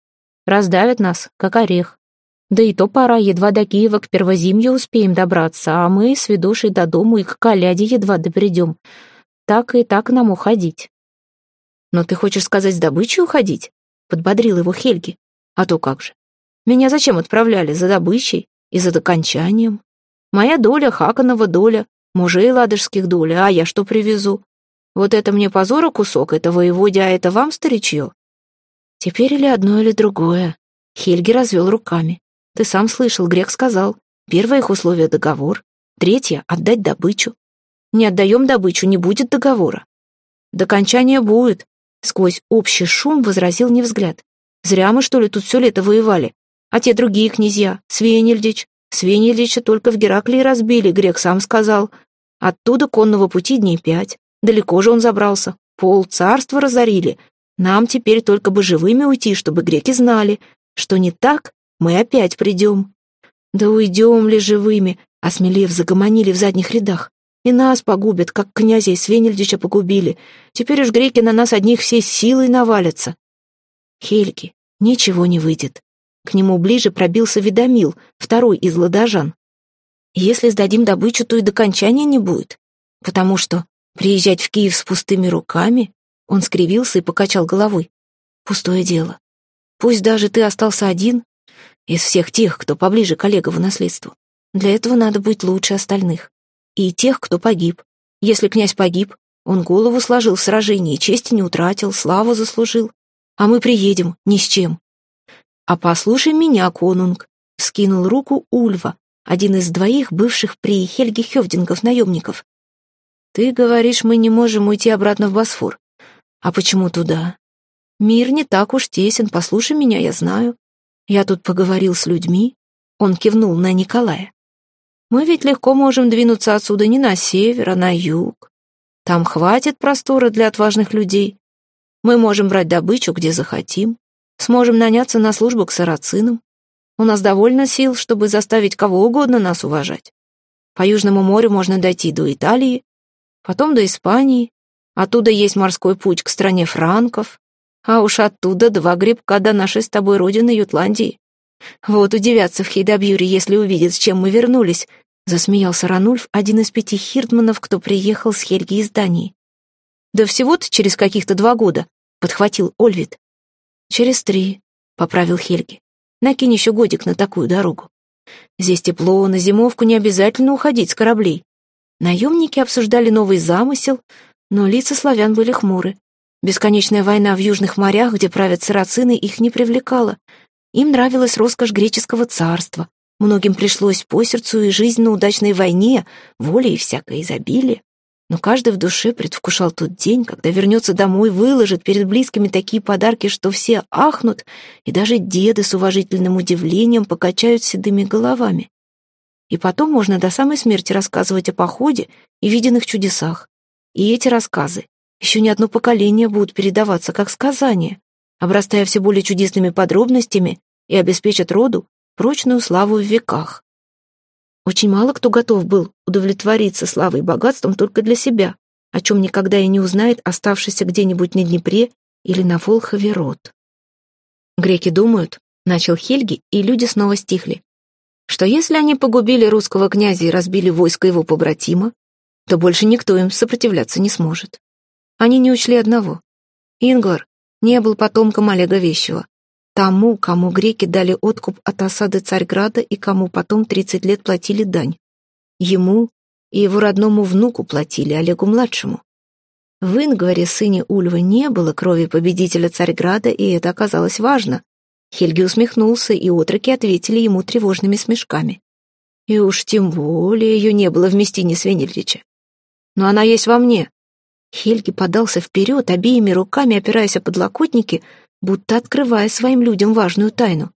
«Раздавят нас, как орех. Да и то пора, едва до Киева к Первозимью успеем добраться, а мы с ведушей до дому и к Коляде едва добредем. Так и так нам уходить». «Но ты хочешь сказать, с добычей уходить?» подбодрил его Хельги. «А то как же. Меня зачем отправляли? За добычей и за докончанием? Моя доля, Хаканова доля, мужей ладожских доля, а я что привезу? Вот это мне позора кусок, это воеводе, а это вам, старичье? Теперь или одно, или другое. Хельги развел руками. Ты сам слышал, Грек сказал. Первое их условие — договор. Третье — отдать добычу. Не отдаем добычу, не будет договора. Докончание будет. Сквозь общий шум возразил невзгляд. Зря мы, что ли, тут все лето воевали. А те другие князья, Свенельдич, Свенельдича только в Гераклии разбили, грек сам сказал. Оттуда конного пути дней пять. Далеко же он забрался. Пол царства разорили. Нам теперь только бы живыми уйти, чтобы греки знали, что не так, мы опять придем. Да уйдем ли живыми, осмелев загомонили в задних рядах. И нас погубят, как князей Свенельдича погубили. Теперь уж греки на нас одних всей силой навалятся. Хельги, ничего не выйдет. К нему ближе пробился Ведомил, второй из ладожан. Если сдадим добычу, то и до кончания не будет. Потому что приезжать в Киев с пустыми руками... Он скривился и покачал головой. Пустое дело. Пусть даже ты остался один из всех тех, кто поближе к Олегову наследству. Для этого надо быть лучше остальных. И тех, кто погиб. Если князь погиб, он голову сложил в сражении, чести не утратил, славу заслужил. А мы приедем ни с чем. «А послушай меня, конунг!» — скинул руку Ульва, один из двоих бывших при Хельге Хевдингов наемников. «Ты говоришь, мы не можем уйти обратно в Босфор. А почему туда? Мир не так уж тесен, послушай меня, я знаю. Я тут поговорил с людьми». Он кивнул на Николая. «Мы ведь легко можем двинуться отсюда не на север, а на юг. Там хватит простора для отважных людей. Мы можем брать добычу, где захотим. Сможем наняться на службу к сарацинам. У нас довольно сил, чтобы заставить кого угодно нас уважать. По Южному морю можно дойти до Италии, потом до Испании. Оттуда есть морской путь к стране франков, а уж оттуда два грибка до нашей с тобой родины Ютландии. Вот удивятся в Хейдабьюре, если увидят, с чем мы вернулись, засмеялся Ранульф, один из пяти хирдманов, кто приехал с Хельги из Дании. Да всего-то через каких-то два года, подхватил Ольвит. «Через три», — поправил Хельги. «Накинь еще годик на такую дорогу. Здесь тепло, на зимовку не обязательно уходить с кораблей». Наемники обсуждали новый замысел, но лица славян были хмуры. Бесконечная война в южных морях, где правят сарацины, их не привлекала. Им нравилась роскошь греческого царства. Многим пришлось по сердцу и жизнь на удачной войне, воля и всякое изобилие. но каждый в душе предвкушал тот день, когда вернется домой, выложит перед близкими такие подарки, что все ахнут, и даже деды с уважительным удивлением покачают седыми головами. И потом можно до самой смерти рассказывать о походе и виденных чудесах. И эти рассказы еще не одно поколение будут передаваться как сказания, обрастая все более чудесными подробностями и обеспечат роду прочную славу в веках. Очень мало кто готов был удовлетвориться славой и богатством только для себя, о чем никогда и не узнает оставшийся где-нибудь на Днепре или на Волхове род. Греки думают, начал Хельги, и люди снова стихли, что если они погубили русского князя и разбили войско его побратима, то больше никто им сопротивляться не сможет. Они не учли одного. Ингвар не был потомком Олега Вещего, тому, кому греки дали откуп от осады Царьграда и кому потом 30 лет платили дань. Ему и его родному внуку платили, Олегу-младшему. В Ингваре, сыне Ульвы, не было крови победителя Царьграда, и это оказалось важно. Хельги усмехнулся, и отроки ответили ему тревожными смешками. И уж тем более ее не было в Местине Свенельрича. Но она есть во мне. Хельги подался вперед, обеими руками опираясь о подлокотники, будто открывая своим людям важную тайну.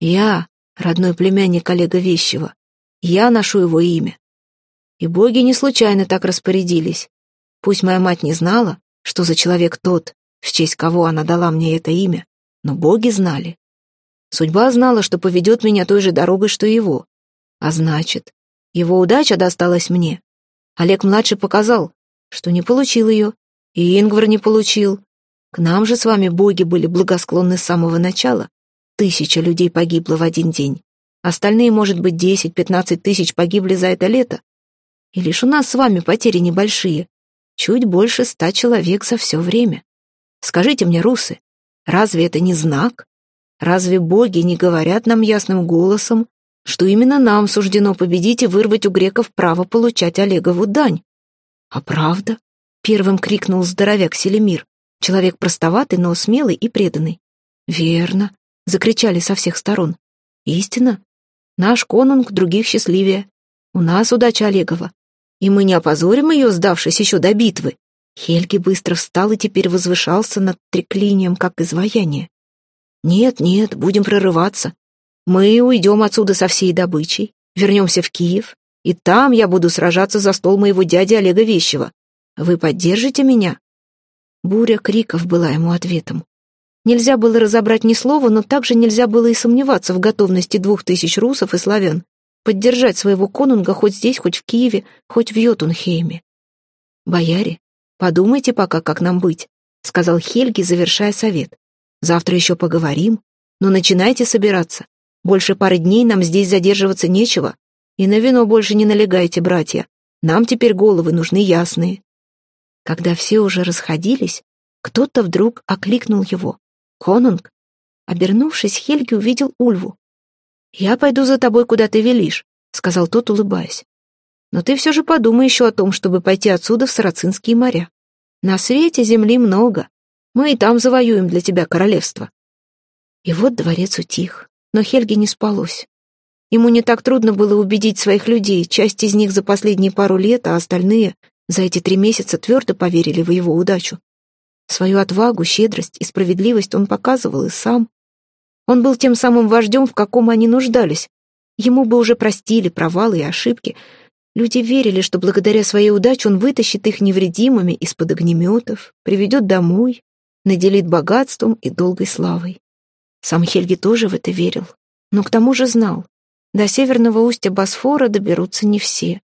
Я, родной племянник Олега Вещева, я ношу его имя. И боги не случайно так распорядились. Пусть моя мать не знала, что за человек тот, в честь кого она дала мне это имя, но боги знали. Судьба знала, что поведет меня той же дорогой, что его. А значит, его удача досталась мне. Олег-младший показал, что не получил ее, и Ингвар не получил, к нам же с вами боги были благосклонны с самого начала. Тысяча людей погибло в один день. Остальные, может быть, десять-пятнадцать тысяч погибли за это лето. И лишь у нас с вами потери небольшие. Чуть больше ста человек за все время. Скажите мне, русы, разве это не знак? Разве боги не говорят нам ясным голосом, что именно нам суждено победить и вырвать у греков право получать Олегову дань? А правда? Первым крикнул здоровяк Селемир. Человек простоватый, но смелый и преданный. «Верно!» — закричали со всех сторон. «Истина! Наш конунг других счастливее. У нас удача Олегова. И мы не опозорим ее, сдавшись еще до битвы». Хельги быстро встал и теперь возвышался над треклинием, как изваяние. «Нет, нет, будем прорываться. Мы уйдем отсюда со всей добычей, вернемся в Киев, и там я буду сражаться за стол моего дяди Олега Вещева. Вы поддержите меня?» Буря криков была ему ответом. Нельзя было разобрать ни слова, но также нельзя было и сомневаться в готовности двух тысяч русов и славян поддержать своего конунга хоть здесь, хоть в Киеве, хоть в Йотунхейме. «Бояре, подумайте пока, как нам быть», — сказал Хельги, завершая совет. «Завтра еще поговорим, но начинайте собираться. Больше пары дней нам здесь задерживаться нечего, и на вино больше не налегайте, братья. Нам теперь головы нужны ясные». Когда все уже расходились, кто-то вдруг окликнул его. «Конунг!» Обернувшись, Хельги увидел Ульву. «Я пойду за тобой, куда ты велишь», — сказал тот, улыбаясь. «Но ты все же подумай еще о том, чтобы пойти отсюда в Сарацинские моря. На свете земли много. Мы и там завоюем для тебя королевство». И вот дворец утих, но Хельге не спалось. Ему не так трудно было убедить своих людей, часть из них за последние пару лет, а остальные за эти три месяца твердо поверили в его удачу. Свою отвагу, щедрость и справедливость он показывал и сам. Он был тем самым вождем, в каком они нуждались. Ему бы уже простили провалы и ошибки. Люди верили, что благодаря своей удаче он вытащит их невредимыми из-под огнеметов, приведет домой, наделит богатством и долгой славой. Сам Хельги тоже в это верил, но к тому же знал, до северного устья Босфора доберутся не все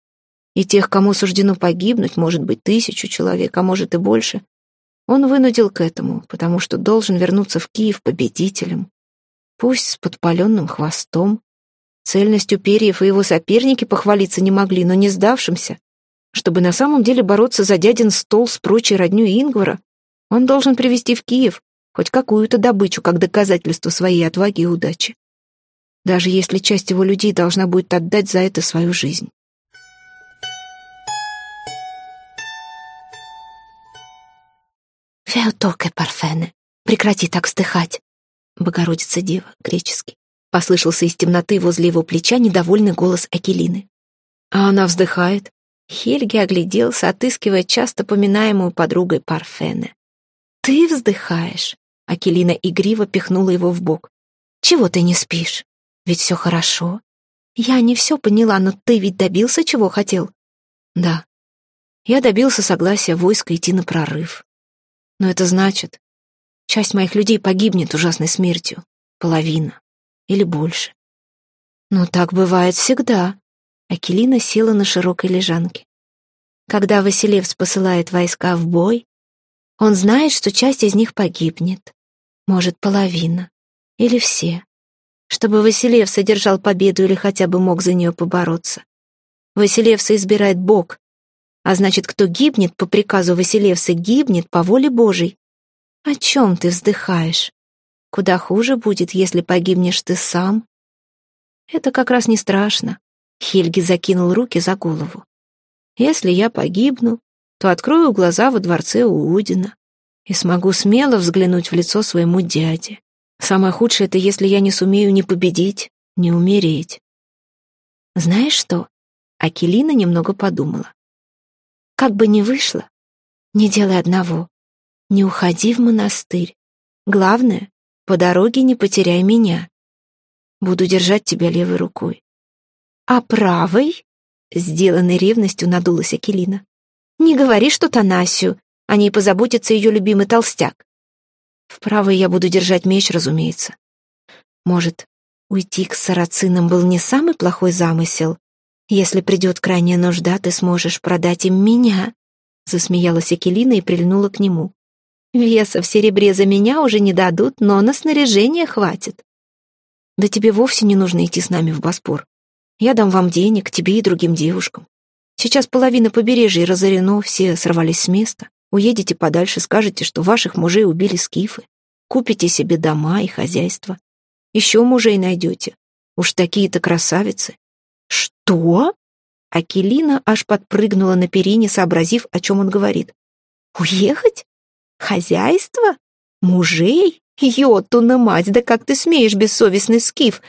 и тех, кому суждено погибнуть, может быть, тысячу человек, а может и больше, он вынудил к этому, потому что должен вернуться в Киев победителем. Пусть с подпаленным хвостом. Цельностью перьев и его соперники похвалиться не могли, но не сдавшимся. Чтобы на самом деле бороться за дядин стол с прочей роднёй Ингвара, он должен привести в Киев хоть какую-то добычу как доказательство своей отваги и удачи. Даже если часть его людей должна будет отдать за это свою жизнь. «Феотоке Парфене, прекрати так вздыхать!» «Богородица Дева», греческий. Послышался из темноты возле его плеча недовольный голос Акелины. «А она вздыхает. Хельги огляделся, отыскивая часто поминаемую подругой Парфене. «Ты вздыхаешь!» Акелина игриво пихнула его в бок. «Чего ты не спишь? Ведь все хорошо. Я не все поняла, но ты ведь добился, чего хотел?» «Да. Я добился согласия войска идти на прорыв. Но это значит, часть моих людей погибнет ужасной смертью. Половина. Или больше. Но так бывает всегда. Акелина села на широкой лежанке. Когда Василевс посылает войска в бой, он знает, что часть из них погибнет. Может, половина. Или все. Чтобы Василев содержал победу или хотя бы мог за нее побороться. Василевса избирает Бог, а значит, кто гибнет по приказу Василевса, гибнет по воле Божьей. О чем ты вздыхаешь? Куда хуже будет, если погибнешь ты сам. Это как раз не страшно. Хельги закинул руки за голову. Если я погибну, то открою глаза во дворце Уудина и смогу смело взглянуть в лицо своему дяде. Самое худшее — это если я не сумею ни победить, ни умереть. Знаешь что? Акелина немного подумала. Как бы ни вышло, не делай одного. Не уходи в монастырь. Главное, по дороге не потеряй меня. Буду держать тебя левой рукой. А правой? Сделанной ревностью надулась Акелина. Не говори что-то Насю, о ней позаботится ее любимый толстяк. В правой я буду держать меч, разумеется. Может, уйти к сарацинам был не самый плохой замысел, если придет крайняя нужда, ты сможешь продать им меня», засмеялась Акелина и прильнула к нему. «Веса в серебре за меня уже не дадут, но на снаряжение хватит». «Да тебе вовсе не нужно идти с нами в Боспор. Я дам вам денег, тебе и другим девушкам. Сейчас половина побережья разорено, все сорвались с места. Уедете подальше, скажете, что ваших мужей убили скифы. Купите себе дома и хозяйство. Еще мужей найдете. Уж такие-то красавицы. «Что?» Акелина аж подпрыгнула на перине, сообразив, о чем он говорит. «Уехать? Хозяйство? Мужей? Йотуна мать, да как ты смеешь, бессовестный скиф!»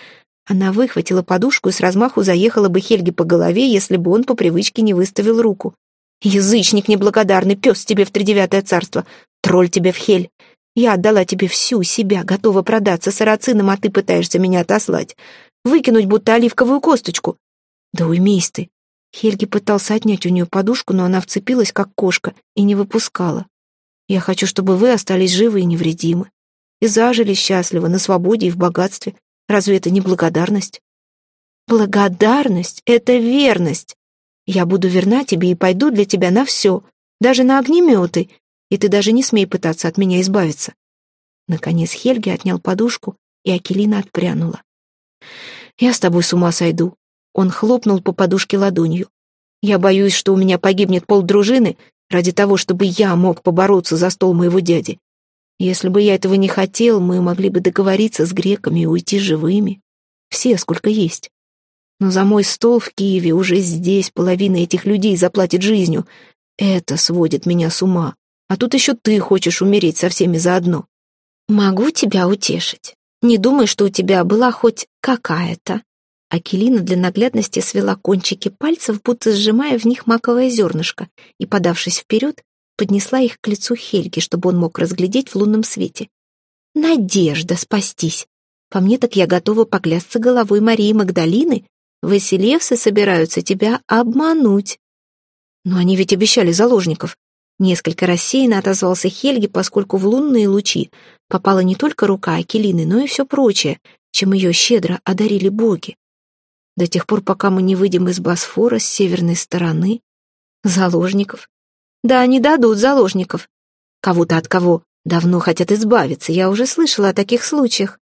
Она выхватила подушку и с размаху заехала бы Хельге по голове, если бы он по привычке не выставил руку. «Язычник неблагодарный, пес тебе в тридевятое царство, тролль тебе в хель. Я отдала тебе всю себя, готова продаться сарацинам, а ты пытаешься меня отослать. Выкинуть будто оливковую косточку. Да уймись ты. Хельги пытался отнять у нее подушку, но она вцепилась, как кошка, и не выпускала. Я хочу, чтобы вы остались живы и невредимы. И зажили счастливо, на свободе и в богатстве. Разве это не благодарность? Благодарность — это верность. Я буду верна тебе и пойду для тебя на все, даже на огнеметы, и ты даже не смей пытаться от меня избавиться. Наконец Хельги отнял подушку, и Акелина отпрянула. «Я с тобой с ума сойду», он хлопнул по подушке ладонью. «Я боюсь, что у меня погибнет полдружины ради того, чтобы я мог побороться за стол моего дяди. Если бы я этого не хотел, мы могли бы договориться с греками и уйти живыми. Все, сколько есть. Но за мой стол в Киеве уже здесь половина этих людей заплатит жизнью. Это сводит меня с ума. А тут еще ты хочешь умереть со всеми заодно. Могу тебя утешить. Не думай, что у тебя была хоть какая-то Акелина для наглядности свела кончики пальцев, будто сжимая в них маковое зернышко, и, подавшись вперед, поднесла их к лицу Хельги, чтобы он мог разглядеть в лунном свете. «Надежда спастись! По мне так я готова поклясться головой Марии Магдалины. Василевсы собираются тебя обмануть». «Но они ведь обещали заложников», Несколько рассеянно отозвался Хельги, поскольку в лунные лучи попала не только рука Акелины, но и все прочее, чем ее щедро одарили боги до тех пор, пока мы не выйдем из Босфора с северной стороны. Заложников. Да, они дадут заложников. Кого-то от кого давно хотят избавиться, я уже слышала о таких случаях.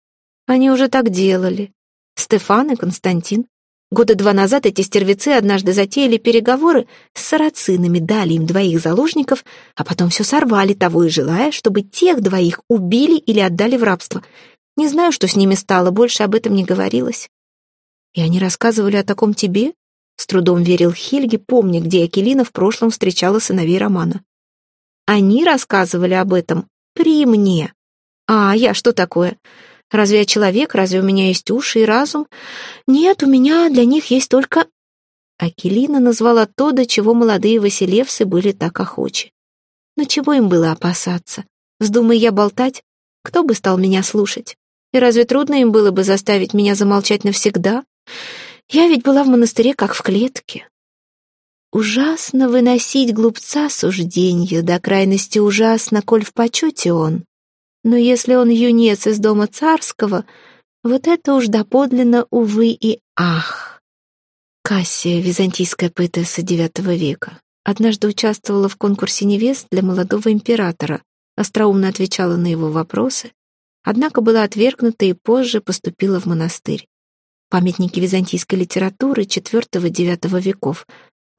Они уже так делали. Стефан и Константин. Года два назад эти стервецы однажды затеяли переговоры с сарацинами, дали им двоих заложников, а потом все сорвали, того и желая, чтобы тех двоих убили или отдали в рабство. Не знаю, что с ними стало, больше об этом не говорилось. «И они рассказывали о таком тебе?» С трудом верил Хельги, помня, где Акелина в прошлом встречала сыновей Романа. «Они рассказывали об этом при мне. А я что такое? Разве я человек? Разве у меня есть уши и разум? Нет, у меня для них есть только...» Акелина назвала то, до чего молодые василевсы были так охочи. Но чего им было опасаться? Вздумай я болтать, кто бы стал меня слушать? И разве трудно им было бы заставить меня замолчать навсегда? Я ведь была в монастыре как в клетке. Ужасно выносить глупца сужденью, до крайности ужасно, коль в почете он. Но если он юнец из дома царского, вот это уж доподлинно, увы и ах. Кассия, византийская поэтесса IX века, однажды участвовала в конкурсе невест для молодого императора, остроумно отвечала на его вопросы, однако была отвергнута и позже поступила в монастырь. Памятники византийской литературы IV-IX веков.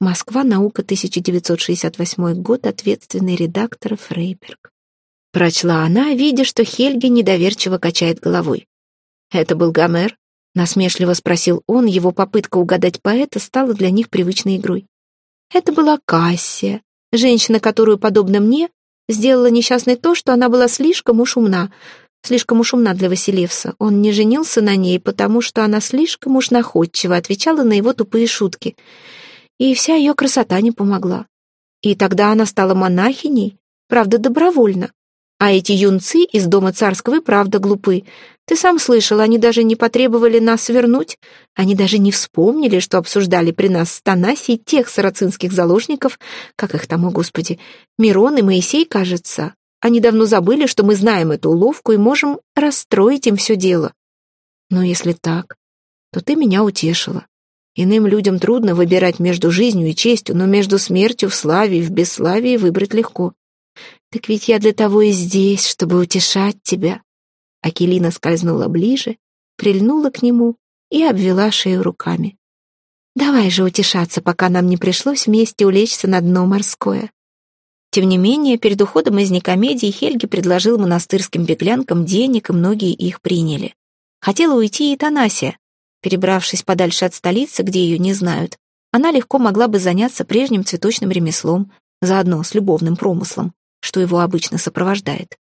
Москва, наука, 1968 год, ответственный редактор Фрейберг. Прочла она, видя, что Хельги недоверчиво качает головой. «Это был Гомер?» — насмешливо спросил он, его попытка угадать поэта стала для них привычной игрой. «Это была Кассия, женщина, которую, подобно мне, сделала несчастной то, что она была слишком уж умна, слишком уж умна для Василевса. Он не женился на ней, потому что она слишком уж находчиво отвечала на его тупые шутки. И вся ее красота не помогла. И тогда она стала монахиней, правда, добровольно. А эти юнцы из дома царского и правда глупы. Ты сам слышал, они даже не потребовали нас вернуть. Они даже не вспомнили, что обсуждали при нас с Танасией тех сарацинских заложников, как их там, о господи, Мирон и Моисей, кажется. Они давно забыли, что мы знаем эту уловку и можем расстроить им все дело. Но если так, то ты меня утешила. Иным людям трудно выбирать между жизнью и честью, но между смертью в славе и в бесславии выбрать легко. Так ведь я для того и здесь, чтобы утешать тебя. Акелина скользнула ближе, прильнула к нему и обвела шею руками. «Давай же утешаться, пока нам не пришлось вместе улечься на дно морское». Тем не менее, перед уходом из Никомедии Хельги предложил монастырским беглянкам денег, и многие их приняли. Хотела уйти и Танасия. Перебравшись подальше от столицы, где ее не знают, она легко могла бы заняться прежним цветочным ремеслом, заодно с любовным промыслом, что его обычно сопровождает.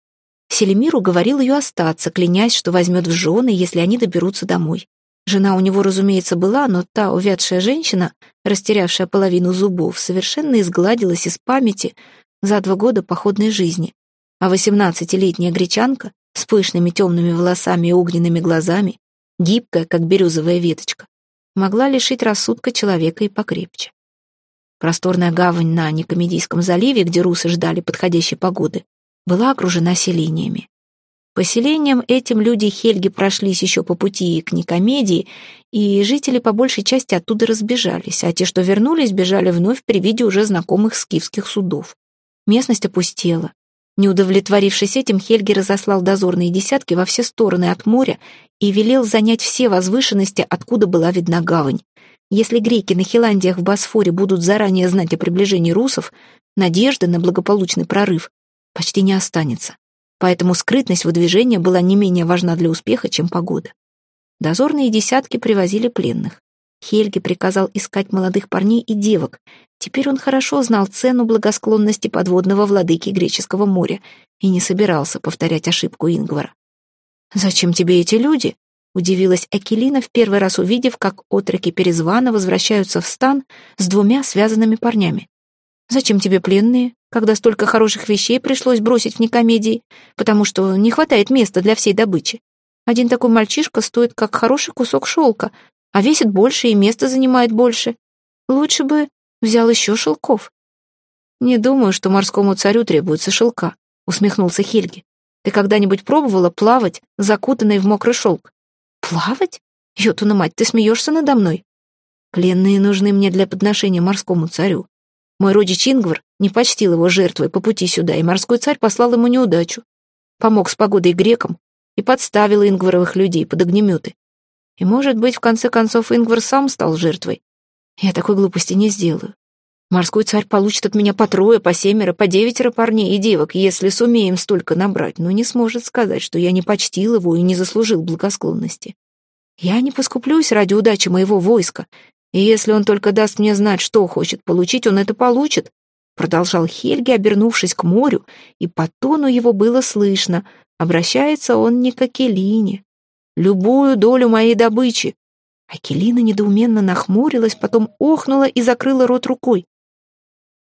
Селемир уговорил ее остаться, клянясь, что возьмет в жены, если они доберутся домой. Жена у него, разумеется, была, но та увядшая женщина, растерявшая половину зубов, совершенно изгладилась из памяти за два года походной жизни. А восемнадцатилетняя гречанка с пышными темными волосами и огненными глазами, гибкая, как бирюзовая веточка, могла лишить рассудка человека и покрепче. Просторная гавань на Никомедийском заливе, где русы ждали подходящей погоды, была окружена селениями. Поселением этим люди Хельги прошлись еще по пути к Никомедии, и жители по большей части оттуда разбежались, а те, что вернулись, бежали вновь при виде уже знакомых скифских судов. Местность опустела. Не удовлетворившись этим, Хельги разослал дозорные десятки во все стороны от моря и велел занять все возвышенности, откуда была видна гавань. Если греки на Хиландиях в Босфоре будут заранее знать о приближении русов, надежды на благополучный прорыв почти не останется. Поэтому скрытность выдвижения была не менее важна для успеха, чем погода. Дозорные десятки привозили пленных. Хельги приказал искать молодых парней и девок. Теперь он хорошо знал цену благосклонности подводного владыки Греческого моря и не собирался повторять ошибку Ингвара. «Зачем тебе эти люди?» — удивилась Акелина, в первый раз увидев, как отроки Перезвана возвращаются в стан с двумя связанными парнями. «Зачем тебе пленные?» когда столько хороших вещей пришлось бросить в некомедии, потому что не хватает места для всей добычи. Один такой мальчишка стоит как хороший кусок шелка, а весит больше и место занимает больше. Лучше бы взял еще шелков. «Не думаю, что морскому царю требуется шелка», — усмехнулся Хельги. «Ты когда-нибудь пробовала плавать, закутанной в мокрый шелк?» «Плавать? Йотуна мать, ты смеешься надо мной?» «Пленные нужны мне для подношения морскому царю. Мой родич Ингвар не почтил его жертвой по пути сюда, и морской царь послал ему неудачу. Помог с погодой грекам и подставил ингваровых людей под огнеметы. И, может быть, в конце концов, Ингвар сам стал жертвой. Я такой глупости не сделаю. Морской царь получит от меня по трое, по семеро, по девятеро парней и девок, если сумеем столько набрать, но не сможет сказать, что я не почтил его и не заслужил благосклонности. Я не поскуплюсь ради удачи моего войска, и если он только даст мне знать, что хочет получить, он это получит. Продолжал Хельги, обернувшись к морю, и по тону его было слышно. Обращается он не к Акелине. Любую долю моей добычи. Акелина недоуменно нахмурилась, потом охнула и закрыла рот рукой.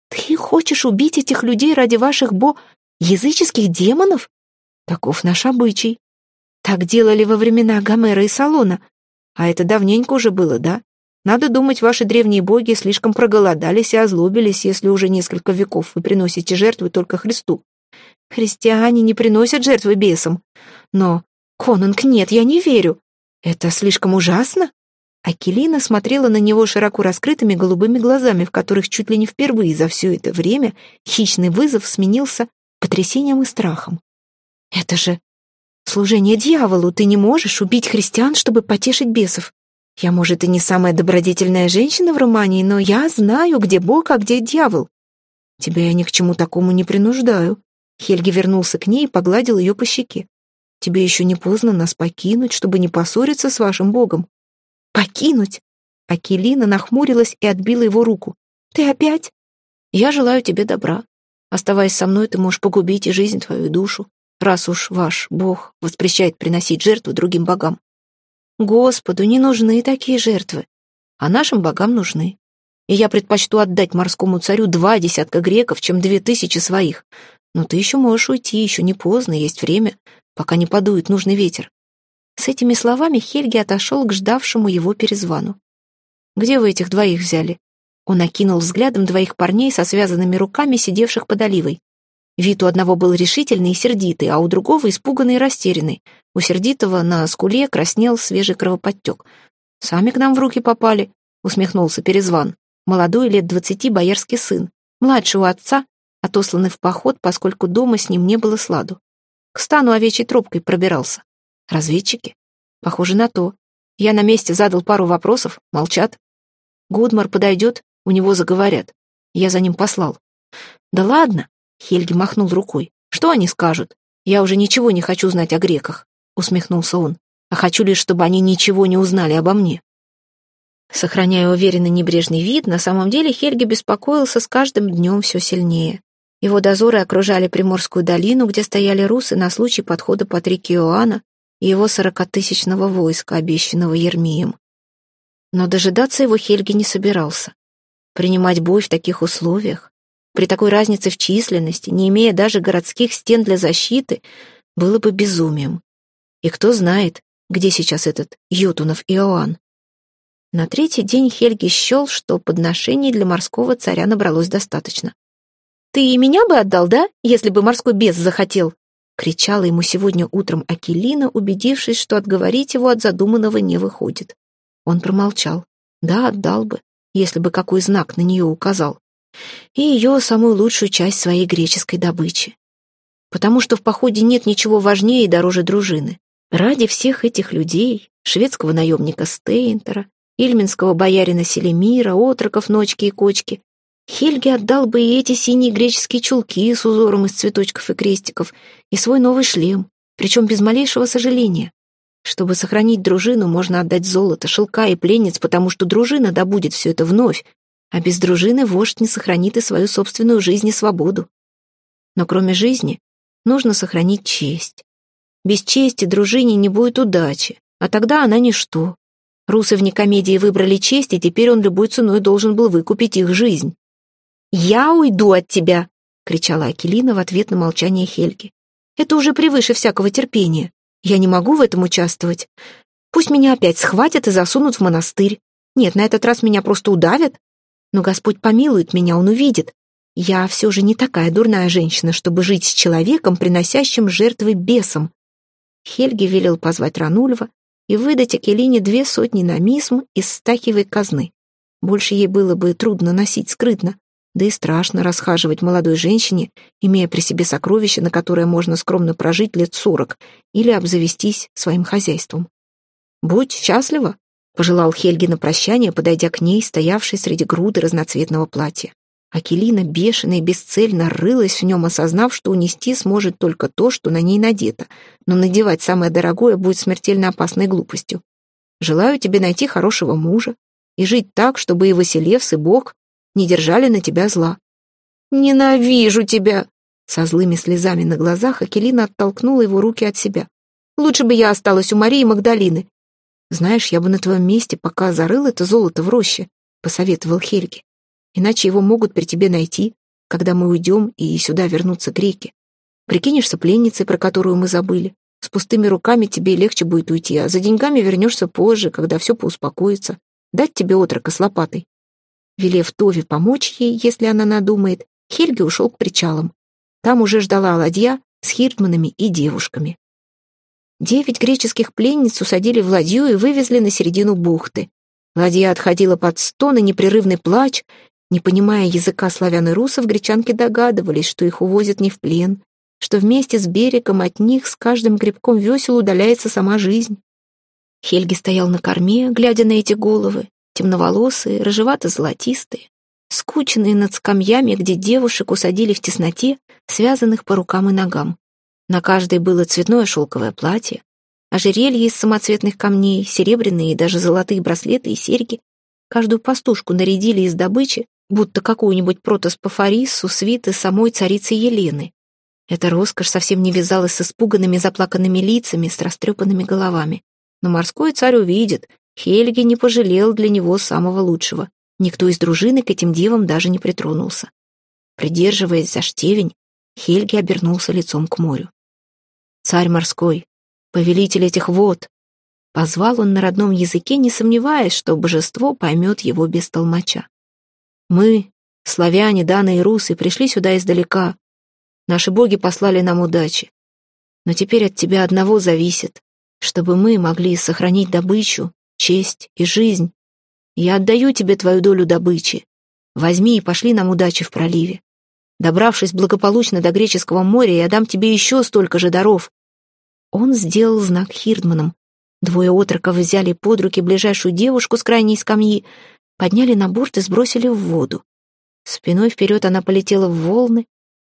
«Ты хочешь убить этих людей ради ваших бо... языческих демонов? Таков наш обычай. Так делали во времена Гомера и Салона. А это давненько уже было, да? Надо думать, ваши древние боги слишком проголодались и озлобились, если уже несколько веков вы приносите жертвы только Христу. Христиане не приносят жертвы бесам. Но, Конанг, нет, я не верю. Это слишком ужасно. Акелина смотрела на него широко раскрытыми голубыми глазами, в которых чуть ли не впервые за все это время хищный вызов сменился потрясением и страхом. «Это же служение дьяволу, ты не можешь убить христиан, чтобы потешить бесов. Я, может, и не самая добродетельная женщина в Романии, но я знаю, где Бог, а где дьявол. Тебя я ни к чему такому не принуждаю». Хельги вернулся к ней и погладил ее по щеке. «Тебе еще не поздно нас покинуть, чтобы не поссориться с вашим Богом. Покинуть? Акелина нахмурилась и отбила его руку. Ты опять? Я желаю тебе добра. Оставаясь со мной, ты можешь погубить и жизнь твою, и душу, раз уж ваш Бог воспрещает приносить жертву другим богам. Господу не нужны такие жертвы, а нашим богам нужны. И я предпочту отдать морскому царю два десятка греков, чем две тысячи своих. Но ты еще можешь уйти, еще не поздно, есть время, пока не подует нужный ветер. С этими словами Хельги отошел к ждавшему его перезвану. «Где вы этих двоих взяли?» Он окинул взглядом двоих парней со связанными руками, сидевших под оливой. Вид у одного был решительный и сердитый, а у другого испуганный и растерянный. У сердитого на скуле краснел свежий кровоподтек. «Сами к нам в руки попали», — усмехнулся Перезван. Молодой, лет двадцати, боярский сын. Младший у отца, отосланный в поход, поскольку дома с ним не было сладу. К стану овечьей тропкой пробирался. Разведчики? Похоже на то. Я на месте задал пару вопросов, молчат. Гудмар подойдет, у него заговорят. Я за ним послал. Да ладно, Хельги махнул рукой. Что они скажут? Я уже ничего не хочу знать о греках, усмехнулся он. А хочу лишь, чтобы они ничего не узнали обо мне. Сохраняя уверенный небрежный вид, на самом деле Хельги беспокоился с каждым днем все сильнее. Его дозоры окружали Приморскую долину, где стояли русы на случай подхода Патрики Иоанна, и его сорокатысячного войска, обещанного Ермием. Но дожидаться его Хельги не собирался. Принимать бой в таких условиях, при такой разнице в численности, не имея даже городских стен для защиты, было бы безумием. И кто знает, где сейчас этот Ютунов Иоанн. На третий день Хельги счел, что подношений для морского царя набралось достаточно. «Ты и меня бы отдал, да, если бы морской бес захотел?» кричала ему сегодня утром Акелина, убедившись, что отговорить его от задуманного не выходит. Он промолчал. Да, отдал бы, если бы какой знак на нее указал. И ее самую лучшую часть своей греческой добычи. Потому что в походе нет ничего важнее и дороже дружины. Ради всех этих людей, шведского наемника Стейнтера, ильминского боярина Селемира, отроков Ночки и Кочки, Хельги отдал бы и эти синие греческие чулки с узором из цветочков и крестиков, и свой новый шлем, причем без малейшего сожаления. Чтобы сохранить дружину, можно отдать золото, шелка и пленниц, потому что дружина добудет все это вновь, а без дружины вождь не сохранит и свою собственную жизнь и свободу. Но кроме жизни нужно сохранить честь. Без чести дружине не будет удачи, а тогда она ничто. Русы вне комедии выбрали честь, и теперь он любой ценой должен был выкупить их жизнь. «Я уйду от тебя!» — кричала Акелина в ответ на молчание Хельги. «Это уже превыше всякого терпения. Я не могу в этом участвовать. Пусть меня опять схватят и засунут в монастырь. Нет, на этот раз меня просто удавят. Но Господь помилует меня, Он увидит. Я все же не такая дурная женщина, чтобы жить с человеком, приносящим жертвы бесам». Хельги велел позвать Ранульва и выдать Акелине две сотни намисм из стахивой казны. Больше ей было бы трудно носить скрытно. Да и страшно расхаживать молодой женщине, имея при себе сокровище, на которое можно скромно прожить лет сорок, или обзавестись своим хозяйством. «Будь счастлива», — пожелал Хельги на прощание, подойдя к ней, стоявшей среди груды разноцветного платья. Акелина бешено и бесцельно рылась в нем, осознав, что унести сможет только то, что на ней надето, но надевать самое дорогое будет смертельно опасной глупостью. «Желаю тебе найти хорошего мужа и жить так, чтобы и Василевс, и Бог не держали на тебя зла. «Ненавижу тебя!» Со злыми слезами на глазах Акелина оттолкнула его руки от себя. «Лучше бы я осталась у Марии Магдалины. «Знаешь, я бы на твоем месте пока зарыл это золото в роще», — посоветовал Хельги. «Иначе его могут при тебе найти, когда мы уйдем и сюда вернутся греки. Прикинешься пленницей, про которую мы забыли. С пустыми руками тебе легче будет уйти, а за деньгами вернешься позже, когда все поуспокоится. Дать тебе отрока с лопатой». Велев Тове помочь ей, если она надумает, Хельги ушел к причалам. Там уже ждала ладья с хирдманами и девушками. Девять греческих пленниц усадили в ладью и вывезли на середину бухты. Ладья отходила под стон и непрерывный плач. Не понимая языка славян и русов, гречанки догадывались, что их увозят не в плен, что вместе с берегом от них с каждым грибком весел удаляется сама жизнь. Хельги стоял на корме, глядя на эти головы, темноволосые, рыжевато-золотистые, скученные над скамьями, где девушек усадили в тесноте, связанных по рукам и ногам. На каждой было цветное шелковое платье, ожерелье из самоцветных камней, серебряные и даже золотые браслеты и серьги. Каждую пастушку нарядили из добычи, будто какую-нибудь протоспофорису свиты самой царицы Елены. Эта роскошь совсем не вязалась с испуганными заплаканными лицами, с растрепанными головами. Но морской царь увидит, Хельги не пожалел для него самого лучшего. Никто из дружины к этим девам даже не притронулся. Придерживаясь за штевень, Хельги обернулся лицом к морю. «Царь морской, повелитель этих вод!» Позвал он на родном языке, не сомневаясь, что божество поймет его без толмача. «Мы, славяне, данные и русы, пришли сюда издалека. Наши боги послали нам удачи. Но теперь от тебя одного зависит, чтобы мы могли сохранить добычу, честь и жизнь. Я отдаю тебе твою долю добычи. Возьми и пошли нам удачи в проливе. Добравшись благополучно до Греческого моря, я дам тебе еще столько же даров». Он сделал знак Хирдманам. Двое отроков взяли под руки ближайшую девушку с крайней скамьи, подняли на борт и сбросили в воду. Спиной вперед она полетела в волны,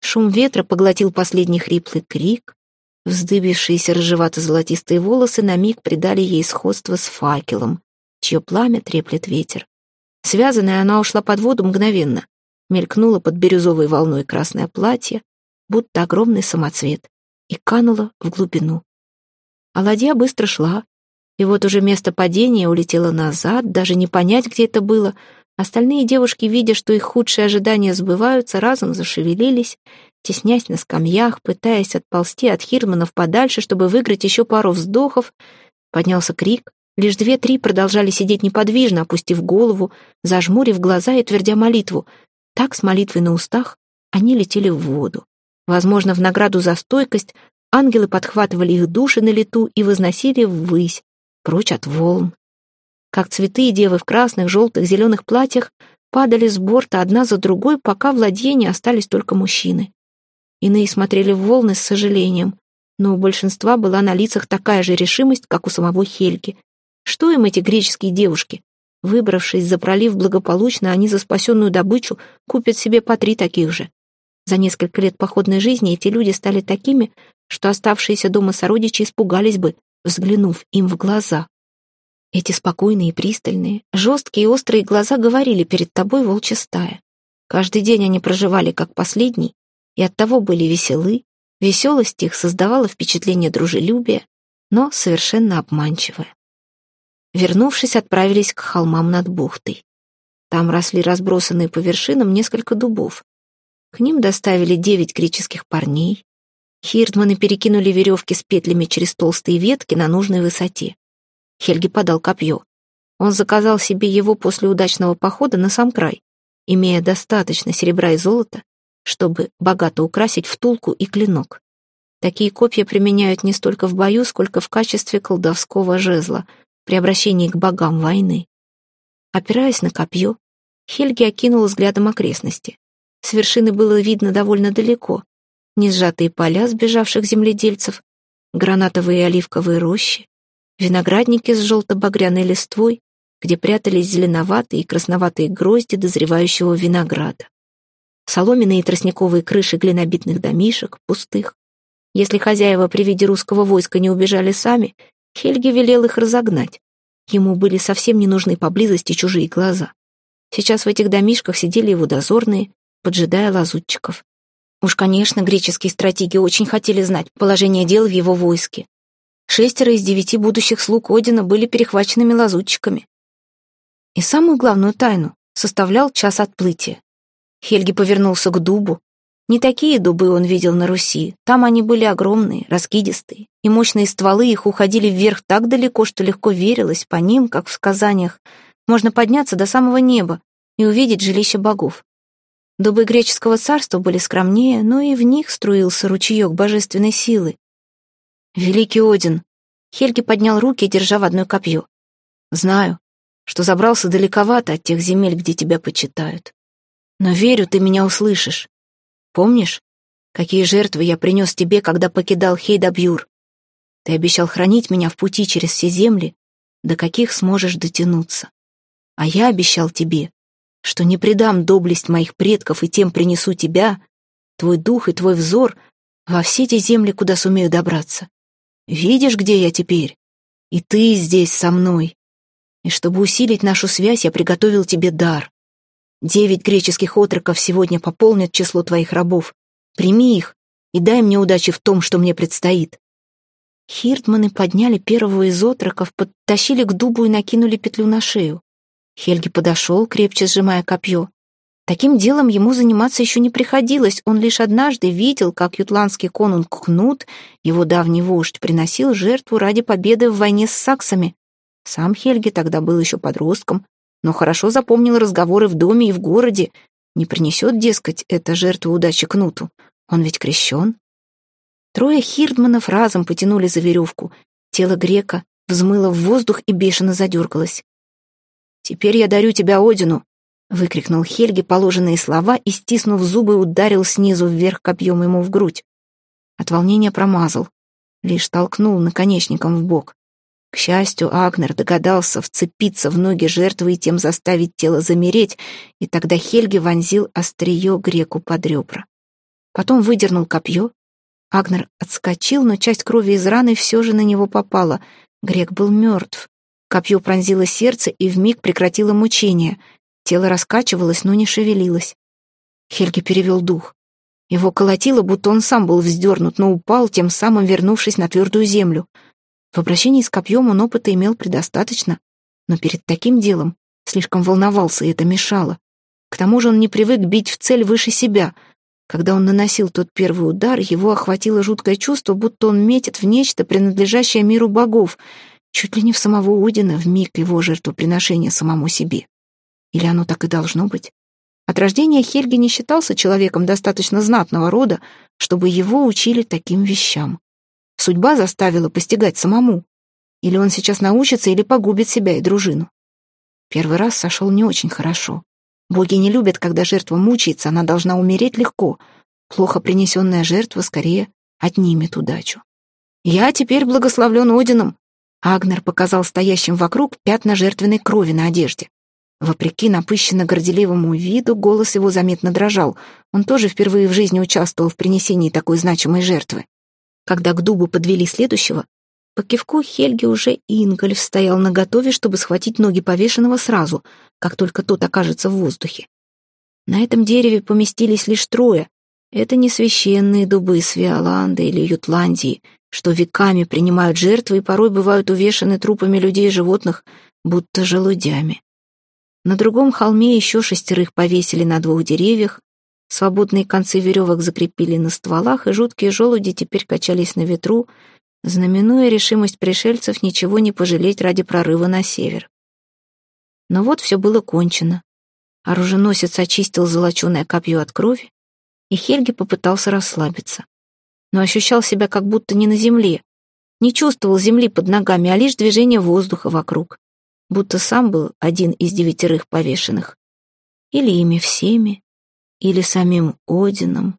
шум ветра поглотил последний хриплый крик, вздыбившиеся рыжевато-золотистые волосы на миг придали ей сходство с факелом, чье пламя треплет ветер. Связанная она ушла под воду мгновенно мелькнуло под бирюзовой волной красное платье, будто огромный самоцвет, и кануло в глубину. А ладья быстро шла, и вот уже место падения улетело назад, даже не понять, где это было. Остальные девушки, видя, что их худшие ожидания сбываются, разом зашевелились, теснясь на скамьях, пытаясь отползти от Хирманов подальше, чтобы выиграть еще пару вздохов. Поднялся крик. Лишь две-три продолжали сидеть неподвижно, опустив голову, зажмурив глаза и твердя молитву. Так, с молитвой на устах, они летели в воду. Возможно, в награду за стойкость ангелы подхватывали их души на лету и возносили ввысь, прочь от волн. Как цветы и девы в красных, желтых, зеленых платьях падали с борта одна за другой, пока в ладье не остались только мужчины. Иные смотрели в волны с сожалением, но у большинства была на лицах такая же решимость, как у самого Хельги. Что им эти греческие девушки? Выбравшись за пролив благополучно, они за спасенную добычу купят себе по три таких же. За несколько лет походной жизни эти люди стали такими, что оставшиеся дома сородичи испугались бы, взглянув им в глаза. Эти спокойные и пристальные, жесткие и острые глаза говорили перед тобой волчья стая. Каждый день они проживали как последний, и оттого были веселы, веселость их создавала впечатление дружелюбия, но совершенно обманчивое. Вернувшись, отправились к холмам над бухтой. Там росли разбросанные по вершинам несколько дубов. К ним доставили девять греческих парней. Хирдманы перекинули веревки с петлями через толстые ветки на нужной высоте. Хельги подал копье. Он заказал себе его после удачного похода на сам край, имея достаточно серебра и золота, чтобы богато украсить втулку и клинок. Такие копья применяют не столько в бою, сколько в качестве колдовского жезла — при обращении к богам войны. Опираясь на копье, Хельги окинул взглядом окрестности. С вершины было видно довольно далеко. Несжатые поля сбежавших земледельцев, гранатовые и оливковые рощи, виноградники с желто-багряной листвой, где прятались зеленоватые и красноватые грозди дозревающего винограда. Соломенные и тростниковые крыши глинобитных домишек, пустых. Если хозяева при виде русского войска не убежали сами, Хельги велел их разогнать. Ему были совсем не нужны поблизости чужие глаза. Сейчас в этих домишках сидели его дозорные, поджидая лазутчиков. Уж, конечно, греческие стратеги очень хотели знать положение дел в его войске. Шестеро из девяти будущих слуг Одина были перехваченными лазутчиками. И самую главную тайну составлял час отплытия. Хельги повернулся к дубу. Не такие дубы он видел на Руси. Там они были огромные, раскидистые, и мощные стволы их уходили вверх так далеко, что легко верилось по ним, как в сказаниях. Можно подняться до самого неба и увидеть жилище богов. Дубы греческого царства были скромнее, но и в них струился ручеек божественной силы. «Великий Один!» Хельги поднял руки, держа в одной копье. «Знаю, что забрался далековато от тех земель, где тебя почитают. Но верю, ты меня услышишь. Помнишь, какие жертвы я принес тебе, когда покидал Хейдабьюр? Ты обещал хранить меня в пути через все земли, до каких сможешь дотянуться. А я обещал тебе, что не предам доблесть моих предков и тем принесу тебя, твой дух и твой взор во все те земли, куда сумею добраться. Видишь, где я теперь? И ты здесь со мной. И чтобы усилить нашу связь, я приготовил тебе дар. Девять греческих отроков сегодня пополнят число твоих рабов. Прими их и дай мне удачи в том, что мне предстоит». Хиртманы подняли первого из отроков, подтащили к дубу и накинули петлю на шею. Хельги подошел, крепче сжимая копье. Таким делом ему заниматься еще не приходилось, он лишь однажды видел, как ютландский конунг Кнут, его давний вождь, приносил жертву ради победы в войне с саксами. Сам Хельги тогда был еще подростком, но хорошо запомнил разговоры в доме и в городе. Не принесет, дескать, эта жертва удачи Кнуту. Он ведь крещен. Трое хирдманов разом потянули за веревку. Тело грека взмыло в воздух и бешено задергалось. «Теперь я дарю тебя Одину!» — выкрикнул Хельги положенные слова и, стиснув зубы, ударил снизу вверх копьем ему в грудь. От волнения промазал, лишь толкнул наконечником в бок. К счастью, Агнер догадался вцепиться в ноги жертвы и тем заставить тело замереть, и тогда Хельги вонзил острие греку под ребра. Потом выдернул копье. Агнер отскочил, но часть крови из раны все же на него попала. Грек был мертв. Копье пронзило сердце и вмиг прекратило мучение. Тело раскачивалось, но не шевелилось. Хельги перевел дух. Его колотило, будто он сам был вздернут, но упал, тем самым вернувшись на твердую землю — в обращении с копьем он опыта имел предостаточно, но перед таким делом слишком волновался, и это мешало. К тому же он не привык бить в цель выше себя. Когда он наносил тот первый удар, его охватило жуткое чувство, будто он метит в нечто, принадлежащее миру богов, чуть ли не в самого Одина, в миг его жертвоприношения самому себе. Или оно так и должно быть? От рождения Хельги не считался человеком достаточно знатного рода, чтобы его учили таким вещам. Судьба заставила постигать самому. Или он сейчас научится, или погубит себя и дружину. Первый раз сошел не очень хорошо. Боги не любят, когда жертва мучается, она должна умереть легко. Плохо принесенная жертва скорее отнимет удачу. «Я теперь благословлен Одином», — Агнер показал стоящим вокруг пятна жертвенной крови на одежде. Вопреки напыщенно-горделивому виду, голос его заметно дрожал. Он тоже впервые в жизни участвовал в принесении такой значимой жертвы. Когда к дубу подвели следующего, по кивку Хельги уже Ингольф стоял наготове, чтобы схватить ноги повешенного сразу, как только тот окажется в воздухе. На этом дереве поместились лишь трое. Это не священные дубы Свиоланды или Ютландии, что веками принимают жертвы и порой бывают увешаны трупами людей и животных, будто желудями. На другом холме еще шестерых повесили на двух деревьях, Свободные концы веревок закрепили на стволах, и жуткие желуди теперь качались на ветру, знаменуя решимость пришельцев ничего не пожалеть ради прорыва на север. Но вот все было кончено. Оруженосец очистил золоченое копье от крови, и Хельги попытался расслабиться. Но ощущал себя как будто не на земле, не чувствовал земли под ногами, а лишь движение воздуха вокруг, будто сам был один из девятерых повешенных. Или ими всеми, или самим Одином.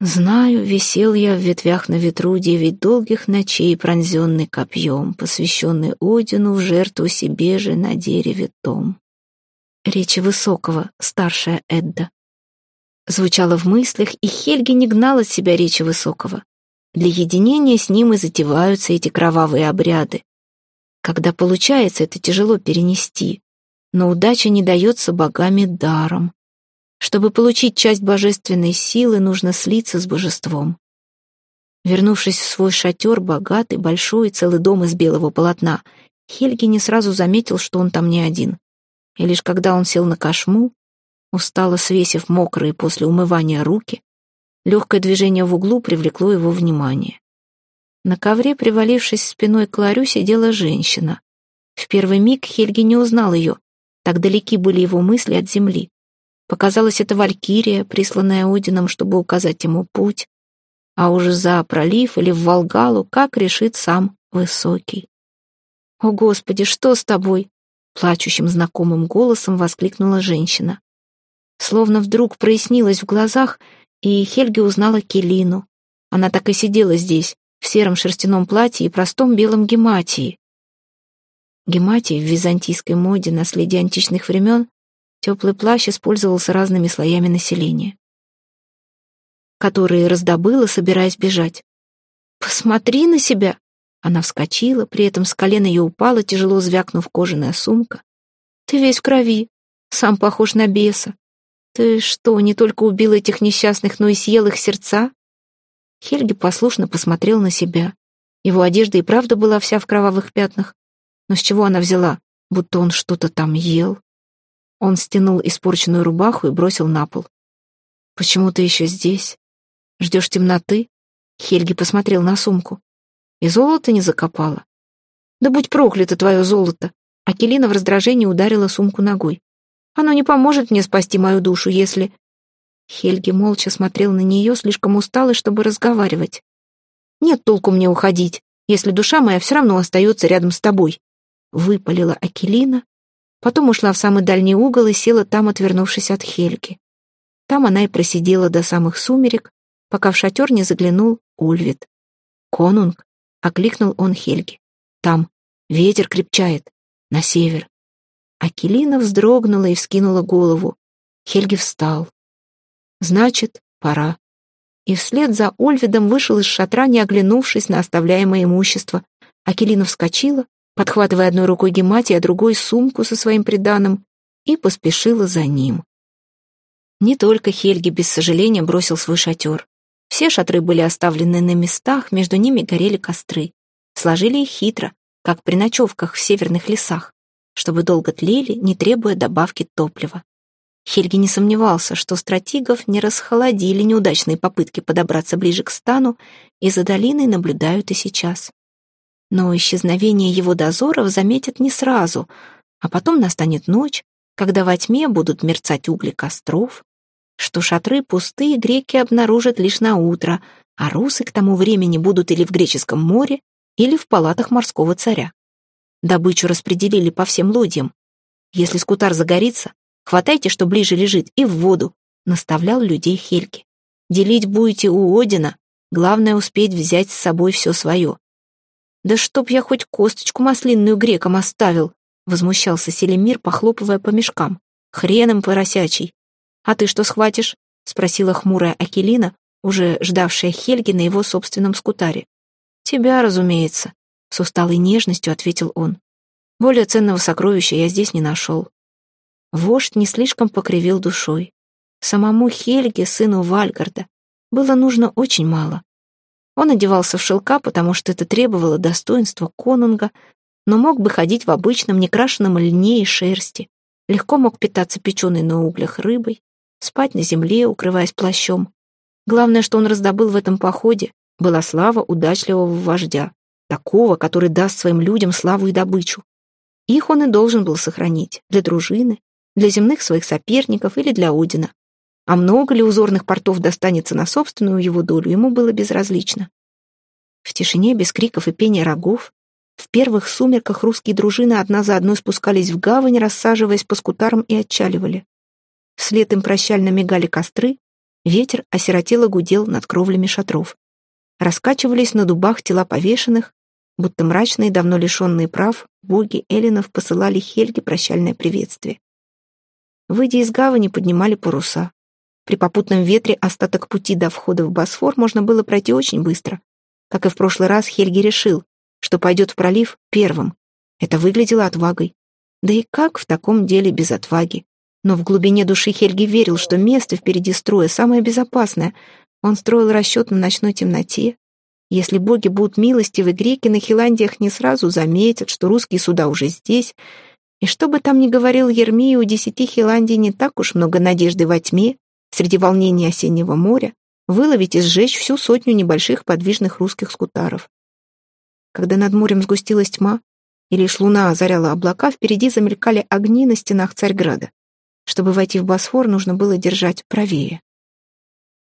Знаю, висел я в ветвях на ветру девять долгих ночей, пронзенный копьем, посвященный Одину в жертву себе же на дереве том. Речи Высокого, старшая Эдда. Звучало в мыслях, и Хельги не гнал от себя речи Высокого. Для единения с ним и затеваются эти кровавые обряды. Когда получается, это тяжело перенести, но удача не дается богами даром. Чтобы получить часть божественной силы, нужно слиться с божеством. Вернувшись в свой шатер, богатый, большой, целый дом из белого полотна, Хельги не сразу заметил, что он там не один. И лишь когда он сел на кошму, устало свесив мокрые после умывания руки, легкое движение в углу привлекло его внимание. На ковре, привалившись спиной к ларю, сидела женщина. В первый миг Хельги не узнал ее, так далеки были его мысли от земли. Показалось, это Валькирия, присланная Одином, чтобы указать ему путь а уже за пролив или в Волгалу, как решит сам Высокий. «О, Господи, что с тобой?» Плачущим знакомым голосом воскликнула женщина. Словно вдруг прояснилось в глазах, и Хельги узнала Келину. Она так и сидела здесь, в сером шерстяном платье и простом белом гематии. Гематии в византийской моде наследие античных времен теплый плащ использовался разными слоями населения которые раздобыла, собираясь бежать. «Посмотри на себя!» Она вскочила, при этом с колена ее упала, тяжело звякнув кожаная сумка. «Ты весь в крови, сам похож на беса. Ты что, не только убил этих несчастных, но и съел их сердца?» Хельги послушно посмотрел на себя. Его одежда и правда была вся в кровавых пятнах. Но с чего она взяла? Будто он что-то там ел. Он стянул испорченную рубаху и бросил на пол. «Почему ты еще здесь?» Ждешь темноты?» Хельги посмотрел на сумку. «И золото не закопала?» «Да будь проклято твое золото!» Акелина в раздражении ударила сумку ногой. «Оно не поможет мне спасти мою душу, если...» Хельги молча смотрел на нее, слишком усталый, чтобы разговаривать. «Нет толку мне уходить, если душа моя все равно остается рядом с тобой», — выпалила Акелина, потом ушла в самый дальний угол и села там, отвернувшись от Хельги. Там она и просидела до самых сумерек, пока в шатер не заглянул Ульвит. «Конунг!» — окликнул он Хельги. «Там ветер крепчает, на север». Акелина вздрогнула и вскинула голову. Хельги встал. «Значит, пора». И вслед за Ольвидом вышел из шатра, не оглянувшись на оставляемое имущество. Акелина вскочила, подхватывая одной рукой гемати, а другой сумку со своим приданым, и поспешила за ним. Не только Хельги без сожаления бросил свой шатер. Все шатры были оставлены на местах, между ними горели костры. Сложили их хитро, как при ночевках в северных лесах, чтобы долго тлели, не требуя добавки топлива. Хельги не сомневался, что стратигов не расхолодили неудачные попытки подобраться ближе к стану, и за долиной наблюдают и сейчас. Но исчезновение его дозоров заметят не сразу, а потом настанет ночь, когда во тьме будут мерцать угли костров, что шатры пустые греки обнаружат лишь на утро, а русы к тому времени будут или в Греческом море, или в палатах морского царя. Добычу распределили по всем лодьям. Если скутар загорится, хватайте, что ближе лежит, и в воду, наставлял людей Хельги. Делить будете у Одина, главное успеть взять с собой все свое. «Да чтоб я хоть косточку маслинную грекам оставил!» возмущался Селемир, похлопывая по мешкам. «Хрен им поросячий! «А ты что схватишь?» — спросила хмурая Акелина, уже ждавшая Хельги на его собственном скутаре. «Тебя, разумеется», — с усталой нежностью ответил он. «Более ценного сокровища я здесь не нашел». Вождь не слишком покривил душой. Самому Хельге, сыну Вальгарда, было нужно очень мало. Он одевался в шелка, потому что это требовало достоинства конунга, но мог бы ходить в обычном некрашенном льне и шерсти, легко мог питаться печеной на углях рыбой, спать на земле, укрываясь плащом. Главное, что он раздобыл в этом походе, была слава удачливого вождя, такого, который даст своим людям славу и добычу. Их он и должен был сохранить для дружины, для земных своих соперников или для Одина. А много ли узорных портов достанется на собственную его долю, ему было безразлично. В тишине, без криков и пения рогов, в первых сумерках русские дружины одна за одной спускались в гавань, рассаживаясь по скутарам и отчаливали. Вслед им прощально мигали костры, ветер осиротело гудел над кровлями шатров. Раскачивались на дубах тела повешенных, будто мрачные, давно лишенные прав, боги эллинов посылали Хельге прощальное приветствие. Выйдя из гавани, поднимали паруса. При попутном ветре остаток пути до входа в Босфор можно было пройти очень быстро. Как и в прошлый раз, Хельги решил, что пойдет в пролив первым. Это выглядело отвагой. Да и как в таком деле без отваги? Но в глубине души Хельги верил, что место впереди строя самое безопасное. Он строил расчет на ночной темноте, Если боги будут милостивы, греки на Хиландиях не сразу заметят, что русские суда уже здесь. И что бы там ни говорил Ермия, у десяти Хиландий не так уж много надежды во тьме, среди волнений осеннего моря, выловить и сжечь всю сотню небольших подвижных русских скутаров. Когда над морем сгустилась тьма, и лишь луна озаряла облака, впереди замелькали огни на стенах Царьграда. Чтобы войти в Босфор, нужно было держать правее.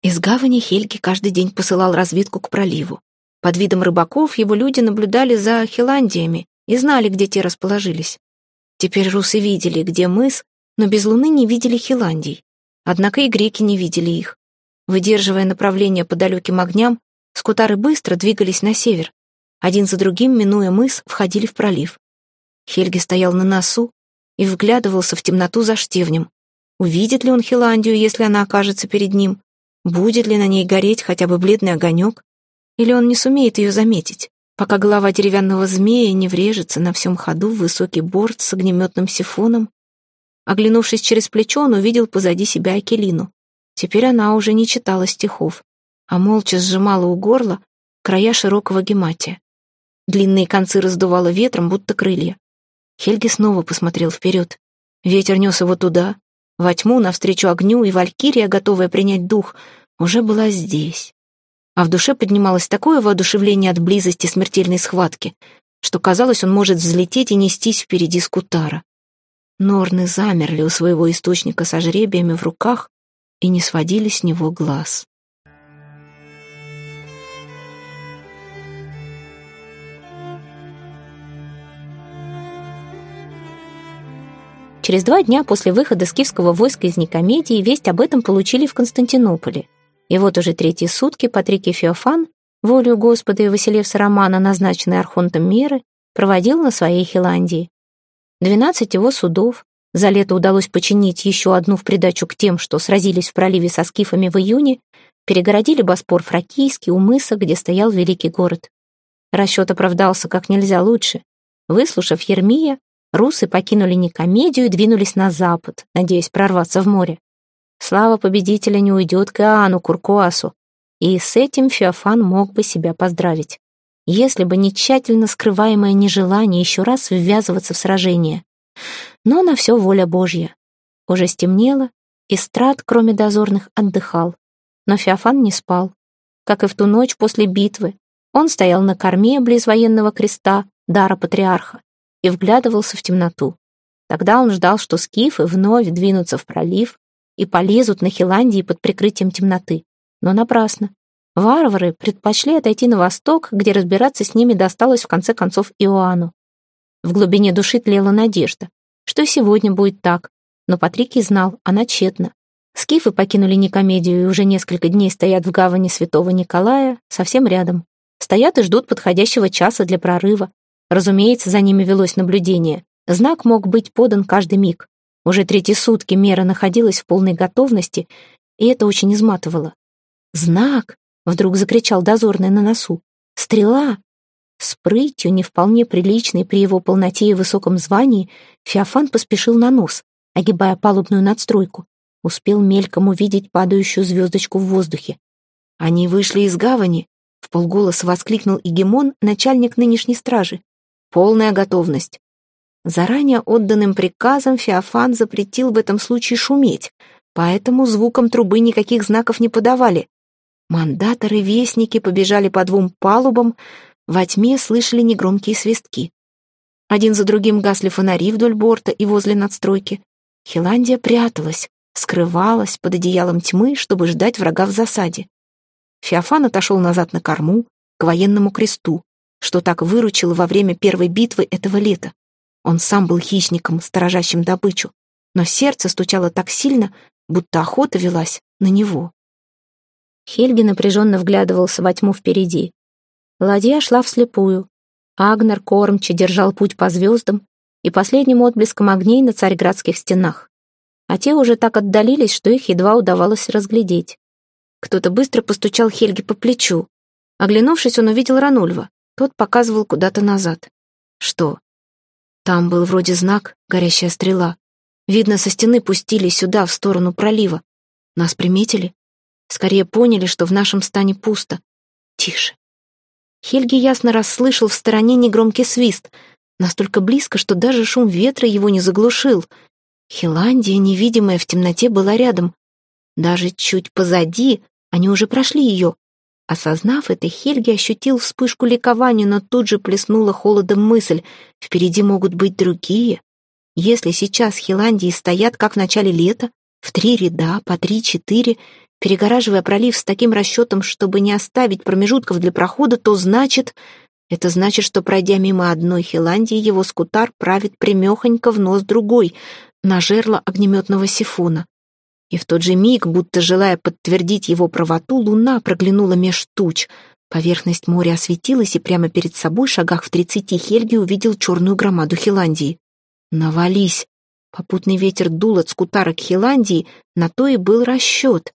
Из гавани Хельги каждый день посылал разведку к проливу. Под видом рыбаков его люди наблюдали за Хиландиями и знали, где те расположились. Теперь русы видели, где мыс, но без луны не видели Хиландий. Однако и греки не видели их. Выдерживая направление по далеким огням, скутары быстро двигались на север. Один за другим, минуя мыс, входили в пролив. Хельги стоял на носу и вглядывался в темноту за штевнем. Увидит ли он Хиландию, если она окажется перед ним? Будет ли на ней гореть хотя бы бледный огонек? Или он не сумеет ее заметить, пока голова деревянного змея не врежется на всем ходу в высокий борт с огнеметным сифоном? Оглянувшись через плечо, он увидел позади себя Акелину. Теперь она уже не читала стихов, а молча сжимала у горла края широкого гематия. Длинные концы раздувало ветром, будто крылья. Хельги снова посмотрел вперед. Ветер нес его туда, во тьму, навстречу огню, и Валькирия, готовая принять дух, уже была здесь. А в душе поднималось такое воодушевление от близости смертельной схватки, что казалось, он может взлететь и нестись впереди скутара. Норны замерли у своего источника со жребиями в руках и не сводили с него глаз. Через два дня после выхода скифского войска из Никомедии весть об этом получили в Константинополе. И вот уже третьи сутки Патрикий Феофан, волю Господа и Василевса Романа, назначенный архонтом меры, проводил на своей Хиландии. Двенадцать его судов, за лето удалось починить еще одну в придачу к тем, что сразились в проливе со скифами в июне, перегородили Боспор Фракийский у мыса, где стоял великий город. Расчет оправдался как нельзя лучше. Выслушав Ермия, русы покинули Никомедию и двинулись на запад, надеясь прорваться в море. Слава победителя не уйдет к Иоанну Куркуасу, и с этим Феофан мог бы себя поздравить, если бы не тщательно скрываемое нежелание еще раз ввязываться в сражение. Но на все воля Божья. Уже стемнело, и страт, кроме дозорных, отдыхал. Но Феофан не спал. Как и в ту ночь после битвы, он стоял на корме близ военного креста, дара патриарха, и вглядывался в темноту. Тогда он ждал, что скифы вновь двинутся в пролив и полезут на Хиландии под прикрытием темноты. Но напрасно. Варвары предпочли отойти на восток, где разбираться с ними досталось в конце концов Иоанну. В глубине души тлела надежда, что сегодня будет так, но Патрикий знал, она тщетна. Скифы покинули Никомедию и уже несколько дней стоят в гавани Святого Николая, совсем рядом. Стоят и ждут подходящего часа для прорыва, Разумеется, за ними велось наблюдение. Знак мог быть подан каждый миг. Уже третьи сутки мера находилась в полной готовности, и это очень изматывало. «Знак!» — вдруг закричал дозорный на носу. «Стрела!» С прытью, не вполне приличной при его полноте и высоком звании, Феофан поспешил на нос, огибая палубную надстройку. Успел мельком увидеть падающую звездочку в воздухе. Они вышли из гавани, — в полголоса воскликнул Игемон, начальник нынешней стражи. Полная готовность. Заранее отданным приказом Феофан запретил в этом случае шуметь, поэтому звуком трубы никаких знаков не подавали. Мандаторы-вестники побежали по двум палубам, во тьме слышали негромкие свистки. Один за другим гасли фонари вдоль борта и возле надстройки. Хиландия пряталась, скрывалась под одеялом тьмы, чтобы ждать врага в засаде. Феофан отошел назад на корму, к военному кресту что так выручил во время первой битвы этого лета. Он сам был хищником, сторожащим добычу, но сердце стучало так сильно, будто охота велась на него. Хельги напряженно вглядывался во тьму впереди. Ладья шла вслепую. Агнер кормче держал путь по звездам и последним отблеском огней на царьградских стенах. А те уже так отдалились, что их едва удавалось разглядеть. Кто-то быстро постучал Хельги по плечу. Оглянувшись, он увидел Ранульва. Тот показывал куда-то назад. Что? Там был вроде знак, горящая стрела. Видно, со стены пустили сюда, в сторону пролива. Нас приметили? Скорее поняли, что в нашем стане пусто. Тише. Хельги ясно расслышал в стороне негромкий свист, настолько близко, что даже шум ветра его не заглушил. Хиландия, невидимая в темноте, была рядом. Даже чуть позади они уже прошли ее. Осознав это, Хельги ощутил вспышку ликования, но тут же плеснула холодом мысль. Впереди могут быть другие. Если сейчас Хиландии стоят, как в начале лета, в три ряда, по три-четыре, перегораживая пролив с таким расчетом, чтобы не оставить промежутков для прохода, то значит... Это значит, что, пройдя мимо одной Хиландии, его скутар правит примехонько в нос другой, на жерло огнеметного сифона. И в тот же миг, будто желая подтвердить его правоту, луна проглянула меж туч. Поверхность моря осветилась, и прямо перед собой, шагах в тридцати, Хельги увидел черную громаду Хиландии. «Навались!» Попутный ветер дул от скутара к Хиландии, на то и был расчет.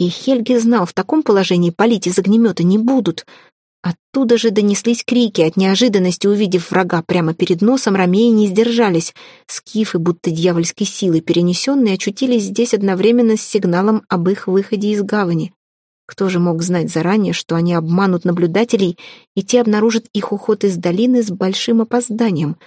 И Хельги знал, в таком положении палить из огнемета не будут. Оттуда же донеслись крики, от неожиданности увидев врага прямо перед носом, ромеи не сдержались. Скифы, будто дьявольской силой перенесенные, очутились здесь одновременно с сигналом об их выходе из гавани. Кто же мог знать заранее, что они обманут наблюдателей, и те обнаружат их уход из долины с большим опозданием —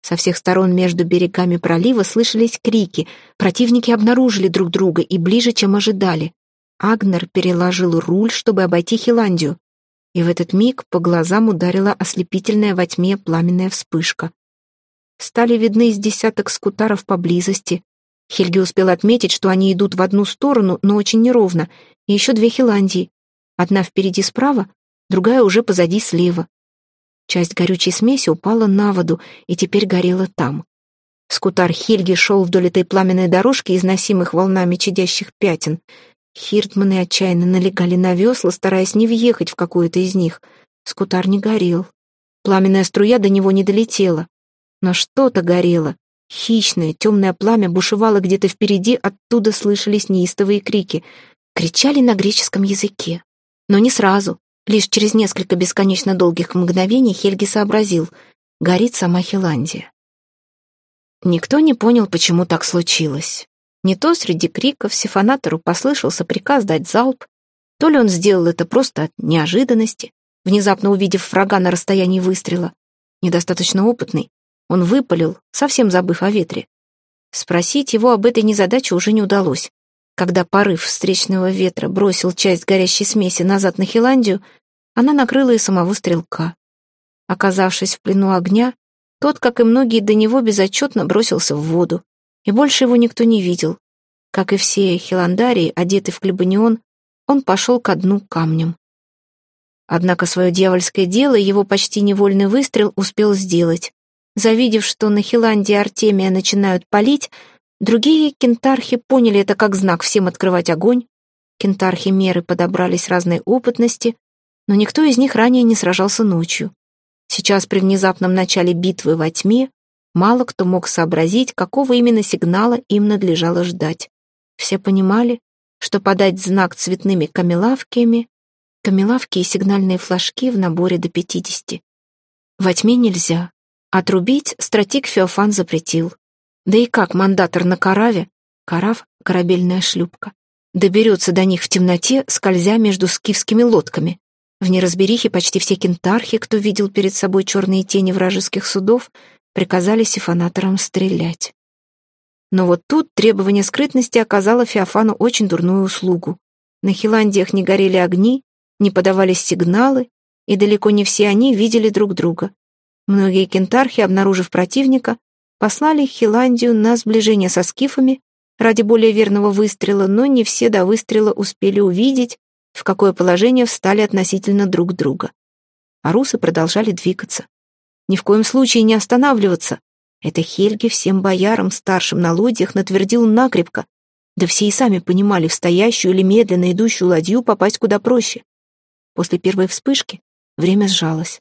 со всех сторон между берегами пролива слышались крики. Противники обнаружили друг друга и ближе, чем ожидали. Агнер переложил руль, чтобы обойти Хиландию. И в этот миг по глазам ударила ослепительная во тьме пламенная вспышка. Стали видны из десяток скутаров поблизости. Хельги успел отметить, что они идут в одну сторону, но очень неровно, и еще две Хиландии. Одна впереди справа, другая уже позади слева. Часть горючей смеси упала на воду и теперь горела там. Скутар Хельги шел вдоль этой пламенной дорожки, износимых волнами чадящих пятен. Хиртманы отчаянно налегали на весла, стараясь не въехать в какую-то из них. Скутар не горел. Пламенная струя до него не долетела. Но что-то горело. Хищное, темное пламя бушевало где-то впереди, оттуда слышались неистовые крики. Кричали на греческом языке. Но не сразу. Лишь через несколько бесконечно долгих мгновений Хельги сообразил — горит сама Хиландия. Никто не понял, почему так случилось. Не то среди криков сифонатору послышался приказ дать залп, то ли он сделал это просто от неожиданности, внезапно увидев врага на расстоянии выстрела. Недостаточно опытный, он выпалил, совсем забыв о ветре. Спросить его об этой незадаче уже не удалось. Когда порыв встречного ветра бросил часть горящей смеси назад на Хиландию, она накрыла и самого стрелка. Оказавшись в плену огня, тот, как и многие до него, безотчетно бросился в воду и больше его никто не видел. Как и все хиландарии, одетый в клебанион, он пошел ко дну камнем. Однако свое дьявольское дело его почти невольный выстрел успел сделать. Завидев, что на Хиландии Артемия начинают палить, другие кентархи поняли это как знак всем открывать огонь. Кентархи меры подобрались разной опытности, но никто из них ранее не сражался ночью. Сейчас при внезапном начале битвы во тьме Мало кто мог сообразить, какого именно сигнала им надлежало ждать. Все понимали, что подать знак цветными камелавками, камелавки и сигнальные флажки в наборе до пятидесяти. Во тьме нельзя. Отрубить стратик Феофан запретил. Да и как мандатор на караве, карав — корабельная шлюпка, доберется до них в темноте, скользя между скифскими лодками. В неразберихе почти все кентархи, кто видел перед собой черные тени вражеских судов, приказали сифонаторам стрелять. Но вот тут требование скрытности оказало Феофану очень дурную услугу. На Хиландиях не горели огни, не подавались сигналы, и далеко не все они видели друг друга. Многие кентархи, обнаружив противника, послали Хиландию на сближение со скифами ради более верного выстрела, но не все до выстрела успели увидеть, в какое положение встали относительно друг друга. А русы продолжали двигаться. Ни в коем случае не останавливаться. Это Хельги всем боярам, старшим на лодьях, натвердил накрепко. Да все и сами понимали, в стоящую или медленно идущую ладью попасть куда проще. После первой вспышки время сжалось.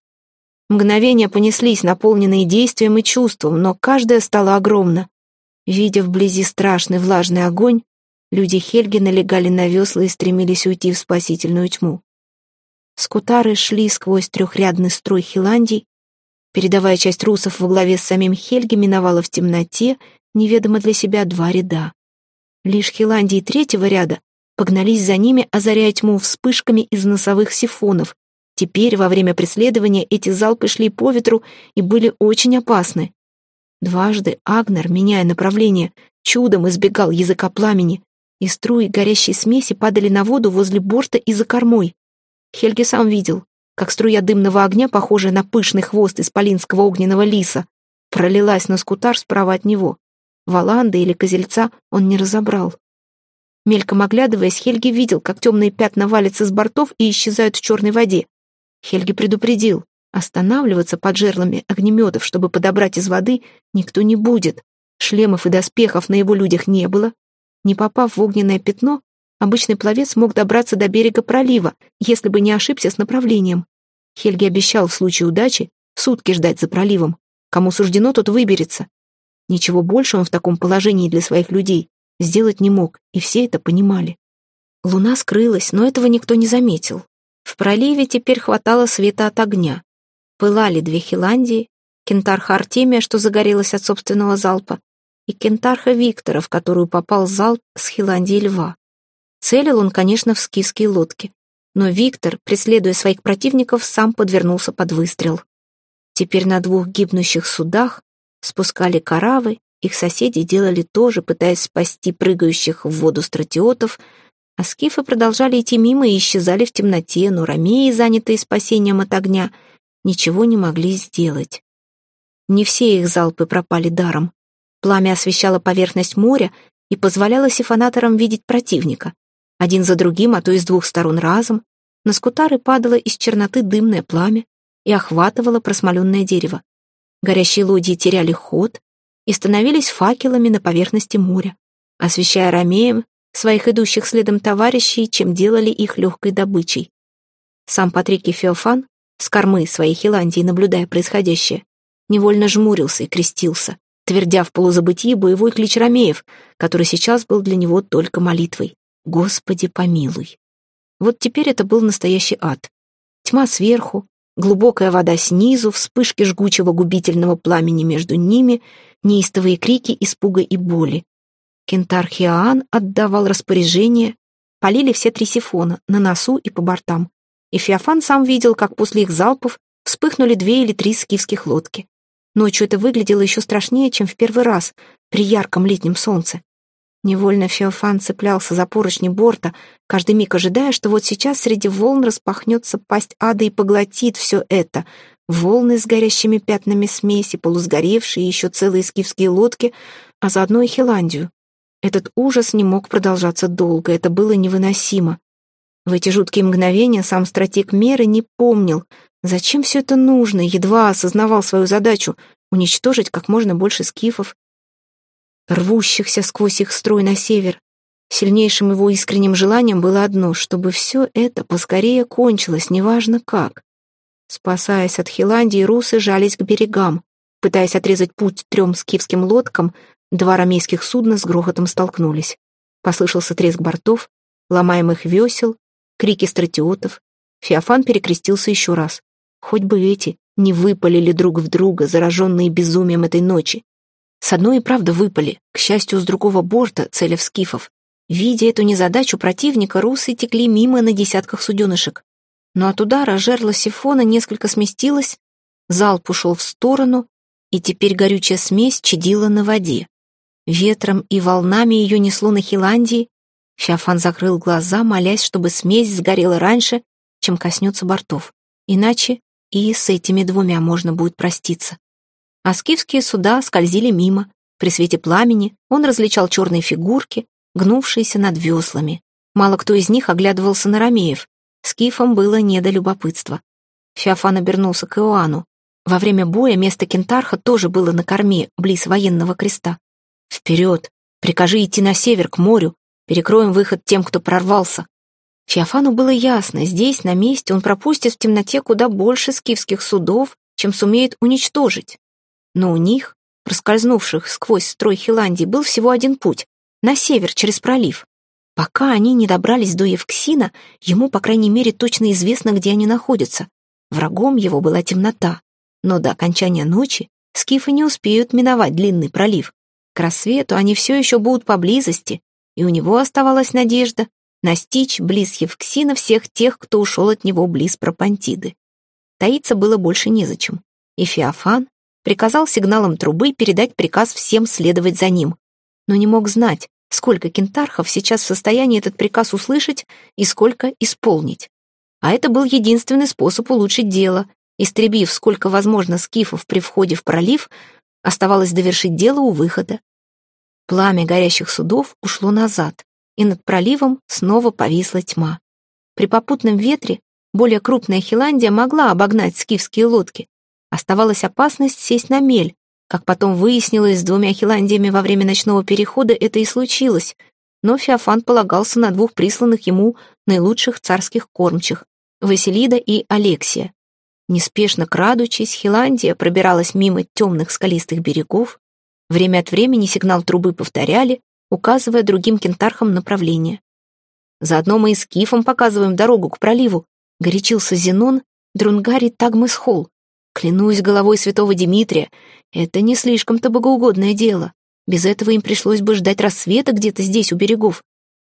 Мгновения понеслись, наполненные действием и чувством, но каждое стало огромно. Видя вблизи страшный влажный огонь, люди Хельги налегали на весла и стремились уйти в спасительную тьму. Скутары шли сквозь трехрядный строй Хиландий, Передовая часть русов во главе с самим Хельги миновала в темноте, неведомо для себя, два ряда. Лишь Хиландии третьего ряда погнались за ними, озаряя тьму вспышками из носовых сифонов, Теперь, во время преследования, эти залпы шли по ветру и были очень опасны. Дважды Агнер, меняя направление, чудом избегал языка пламени, и струи горящей смеси падали на воду возле борта и за кормой. Хельги сам видел, как струя дымного огня, похожая на пышный хвост исполинского огненного лиса, пролилась на скутар справа от него. Валанда или козельца он не разобрал. Мельком оглядываясь, Хельги видел, как темные пятна валятся с бортов и исчезают в черной воде. Хельги предупредил, останавливаться под жерлами огнеметов, чтобы подобрать из воды, никто не будет. Шлемов и доспехов на его людях не было. Не попав в огненное пятно, обычный пловец мог добраться до берега пролива, если бы не ошибся с направлением. Хельги обещал в случае удачи сутки ждать за проливом. Кому суждено, тот выберется. Ничего больше он в таком положении для своих людей сделать не мог, и все это понимали. Луна скрылась, но этого никто не заметил. В проливе теперь хватало света от огня. Пылали две Хиландии, кентарха Артемия, что загорелась от собственного залпа, и кентарха Виктора, в которую попал залп с Хиландии льва. Целил он, конечно, в скифские лодки, но Виктор, преследуя своих противников, сам подвернулся под выстрел. Теперь на двух гибнущих судах спускали каравы, их соседи делали то же, пытаясь спасти прыгающих в воду стратиотов, а скифы продолжали идти мимо и исчезали в темноте, но ромеи, занятые спасением от огня, ничего не могли сделать. Не все их залпы пропали даром. Пламя освещало поверхность моря и позволяло сифонаторам видеть противника. Один за другим, а то и с двух сторон разом, на скутары падало из черноты дымное пламя и охватывало просмоленное дерево. Горящие лодьи теряли ход и становились факелами на поверхности моря, освещая ромеем своих идущих следом товарищей, чем делали их легкой добычей. Сам Патрик и Феофан, с кормы своей Хиландии наблюдая происходящее, невольно жмурился и крестился, твердя в полузабытии боевой клич ромеев, который сейчас был для него только молитвой. «Господи, помилуй!» Вот теперь это был настоящий ад. Тьма сверху, глубокая вода снизу, вспышки жгучего губительного пламени между ними, неистовые крики испуга и боли. Кентар Хиаан отдавал распоряжение, полили все три сифона, на носу и по бортам. И Феофан сам видел, как после их залпов вспыхнули две или три скифских лодки. Ночью это выглядело еще страшнее, чем в первый раз, при ярком летнем солнце. Невольно Феофан цеплялся за поручни борта, каждый миг ожидая, что вот сейчас среди волн распахнется пасть ада и поглотит все это. Волны с горящими пятнами смеси, полусгоревшие еще целые скифские лодки, а заодно и Хиландию. Этот ужас не мог продолжаться долго, это было невыносимо. В эти жуткие мгновения сам стратег меры не помнил, зачем все это нужно, едва осознавал свою задачу — уничтожить как можно больше скифов, рвущихся сквозь их строй на север. Сильнейшим его искренним желанием было одно, чтобы все это поскорее кончилось, неважно как. Спасаясь от Хиландии, русы жались к берегам. Пытаясь отрезать путь трем скифским лодкам, два рамейских судна с грохотом столкнулись. Послышался треск бортов, ломаемых весел, крики стратиотов. Феофан перекрестился еще раз. Хоть бы эти не выпалили друг в друга, зараженные безумием этой ночи. С одной и правда выпали, к счастью, с другого борта, целя в скифов. Видя эту незадачу противника, русы текли мимо на десятках суденышек. Но от удара жерло сифона несколько сместилось, залп ушел в сторону, и теперь горючая смесь чадила на воде. Ветром и волнами ее несло на Хиландии. Феофан закрыл глаза, молясь, чтобы смесь сгорела раньше, чем коснется бортов. Иначе и с этими двумя можно будет проститься а скифские суда скользили мимо. При свете пламени он различал черные фигурки, гнувшиеся над веслами. Мало кто из них оглядывался на ромеев. Скифам было не до любопытства. Феофан обернулся к Иоанну. Во время боя место кентарха тоже было на корме, близ военного креста. «Вперед! Прикажи идти на север, к морю. Перекроем выход тем, кто прорвался». Феофану было ясно, здесь, на месте, он пропустит в темноте куда больше скифских судов, чем сумеет уничтожить. Но у них, проскользнувших сквозь строй Хиландии, был всего один путь — на север, через пролив. Пока они не добрались до Евксина, ему, по крайней мере, точно известно, где они находятся. Врагом его была темнота. Но до окончания ночи скифы не успеют миновать длинный пролив. К рассвету они все еще будут поблизости, и у него оставалась надежда настичь близ Евксина всех тех, кто ушел от него близ Пропантиды. Таиться было больше незачем, и Феофан приказал сигналом трубы передать приказ всем следовать за ним, но не мог знать, сколько кентархов сейчас в состоянии этот приказ услышать и сколько исполнить. А это был единственный способ улучшить дело. Истребив сколько возможно скифов при входе в пролив, оставалось довершить дело у выхода. Пламя горящих судов ушло назад, и над проливом снова повисла тьма. При попутном ветре более крупная Хиландия могла обогнать скифские лодки. Оставалась опасность сесть на мель. Как потом выяснилось, с двумя Хиландиями во время ночного перехода это и случилось. Но Феофан полагался на двух присланных ему наилучших царских кормчих — Василида и Алексия. Неспешно крадучись, Хиландия пробиралась мимо темных скалистых берегов. Время от времени сигнал трубы повторяли, указывая другим кентархам направление. «Заодно мы и скифом показываем дорогу к проливу», — горячился Зенон Друнгари Тагмысхол. «Клянусь головой святого Дмитрия, это не слишком-то богоугодное дело. Без этого им пришлось бы ждать рассвета где-то здесь, у берегов.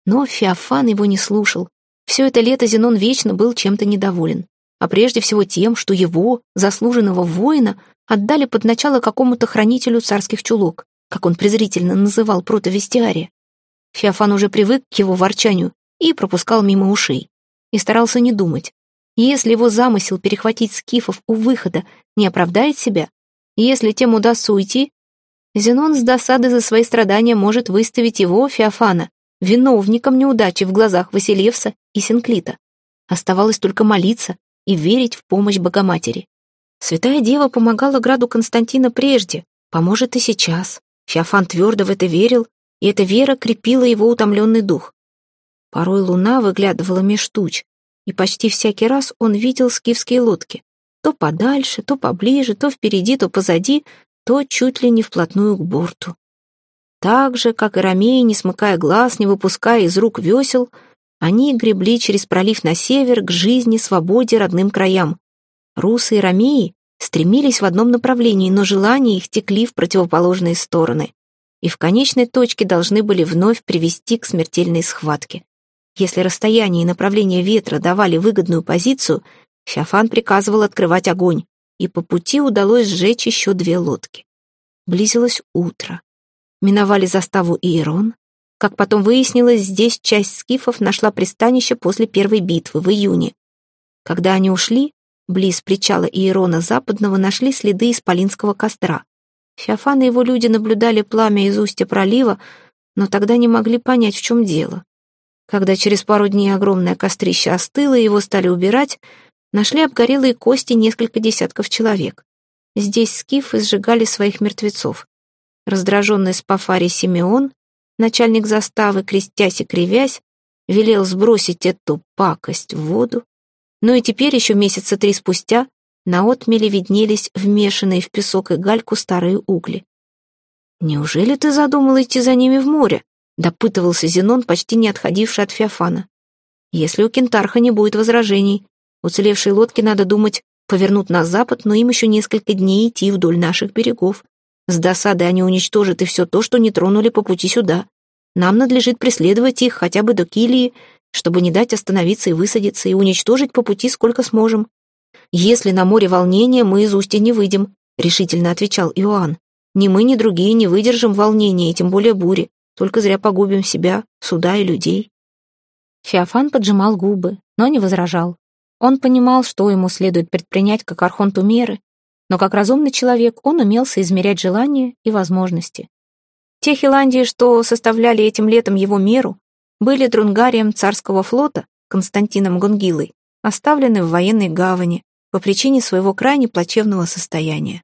Но Феофан его не слушал. Все это лето Зенон вечно был чем-то недоволен. А прежде всего тем, что его, заслуженного воина, отдали под начало какому-то хранителю царских чулок, как он презрительно называл протовестиария. Феофан уже привык к его ворчанию и пропускал мимо ушей. И старался не думать. Если его замысел перехватить скифов у выхода не оправдает себя, если тем удастся уйти, Зенон с досады за свои страдания может выставить его, Феофана, виновником неудачи в глазах Василевса и Синклита. Оставалось только молиться и верить в помощь Богоматери. Святая Дева помогала граду Константина прежде, поможет и сейчас. Феофан твердо в это верил, и эта вера крепила его утомленный дух. Порой луна выглядывала меж туч, и почти всякий раз он видел скифские лодки. То подальше, то поближе, то впереди, то позади, то чуть ли не вплотную к борту. Так же, как и ромеи, не смыкая глаз, не выпуская из рук весел, они гребли через пролив на север к жизни, свободе, родным краям. Русы и ромеи стремились в одном направлении, но желания их текли в противоположные стороны и в конечной точке должны были вновь привести к смертельной схватке. Если расстояние и направление ветра давали выгодную позицию, Феофан приказывал открывать огонь, и по пути удалось сжечь еще две лодки. Близилось утро. Миновали заставу Иерон. Как потом выяснилось, здесь часть скифов нашла пристанище после первой битвы в июне. Когда они ушли, близ причала Иерона Западного нашли следы исполинского костра. Феофан и его люди наблюдали пламя из устья пролива, но тогда не могли понять, в чем дело. Когда через пару дней огромное кострище остыло и его стали убирать, нашли обгорелые кости несколько десятков человек. Здесь скифы сжигали своих мертвецов. Раздраженный Спафарий Симеон, начальник заставы, крестясь и кривясь, велел сбросить эту пакость в воду. Но и теперь, еще месяца три спустя, на отмеле виднелись вмешанные в песок и гальку старые угли. «Неужели ты задумал идти за ними в море?» — допытывался Зенон, почти не отходивший от Феофана. «Если у Кентарха не будет возражений, уцелевшие лодки, надо думать, повернут на запад, но им еще несколько дней идти вдоль наших берегов. С досады они уничтожат и все то, что не тронули по пути сюда. Нам надлежит преследовать их хотя бы до Килии, чтобы не дать остановиться и высадиться, и уничтожить по пути сколько сможем. «Если на море волнения, мы из устья не выйдем», — решительно отвечал Иоанн. «Ни мы, ни другие не выдержим волнения, и тем более бури. Только зря погубим себя, суда и людей». Феофан поджимал губы, но не возражал. Он понимал, что ему следует предпринять как архонту меры, но как разумный человек он умел соизмерять желания и возможности. Те Хиландии, что составляли этим летом его меру, были друнгарием царского флота Константином Гунгилой, оставлены в военной гавани, по причине своего крайне плачевного состояния.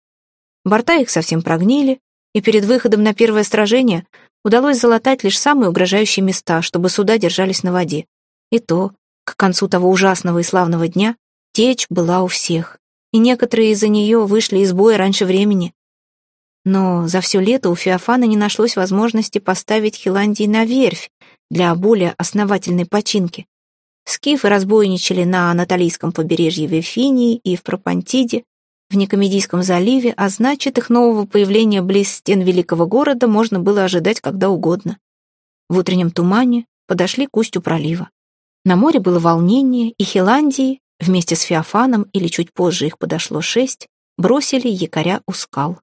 Борта их совсем прогнили, и перед выходом на первое сражение удалось залатать лишь самые угрожающие места, чтобы суда держались на воде. И то, к концу того ужасного и славного дня, течь была у всех, и некоторые из-за нее вышли из боя раньше времени. Но за все лето у Феофана не нашлось возможности поставить Хиландии на верфь для более основательной починки. Скифы разбойничали на Анатолийском побережье в Эфинии и в Пропантиде, в Никомедийском заливе, а значит, их нового появления близ стен великого города можно было ожидать когда угодно. В утреннем тумане, подошли к устью пролива. На море было волнение, и Хиландии, вместе с Феофаном, или чуть позже их подошло шесть, бросили якоря у скал.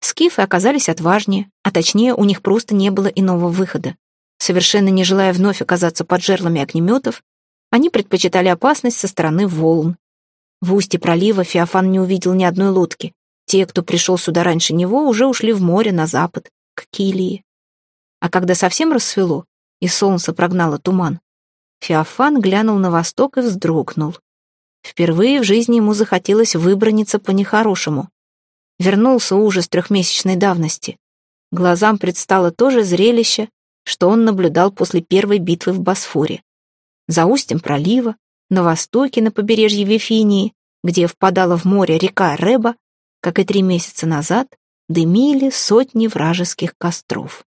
Скифы оказались отважнее, а точнее, у них просто не было иного выхода. Совершенно не желая вновь оказаться под жерлами огнеметов, они предпочитали опасность со стороны волн. В устье пролива Феофан не увидел ни одной лодки. Те, кто пришел сюда раньше него, уже ушли в море на запад, к Килии. А когда совсем рассвело, и солнце прогнало туман, Феофан глянул на восток и вздрогнул. Впервые в жизни ему захотелось выброниться по-нехорошему. Вернулся ужас трехмесячной давности. Глазам предстало то же зрелище, что он наблюдал после первой битвы в Босфоре. За устьем пролива, на востоке, на побережье Вифинии, где впадала в море река Реба, как и три месяца назад, дымили сотни вражеских костров.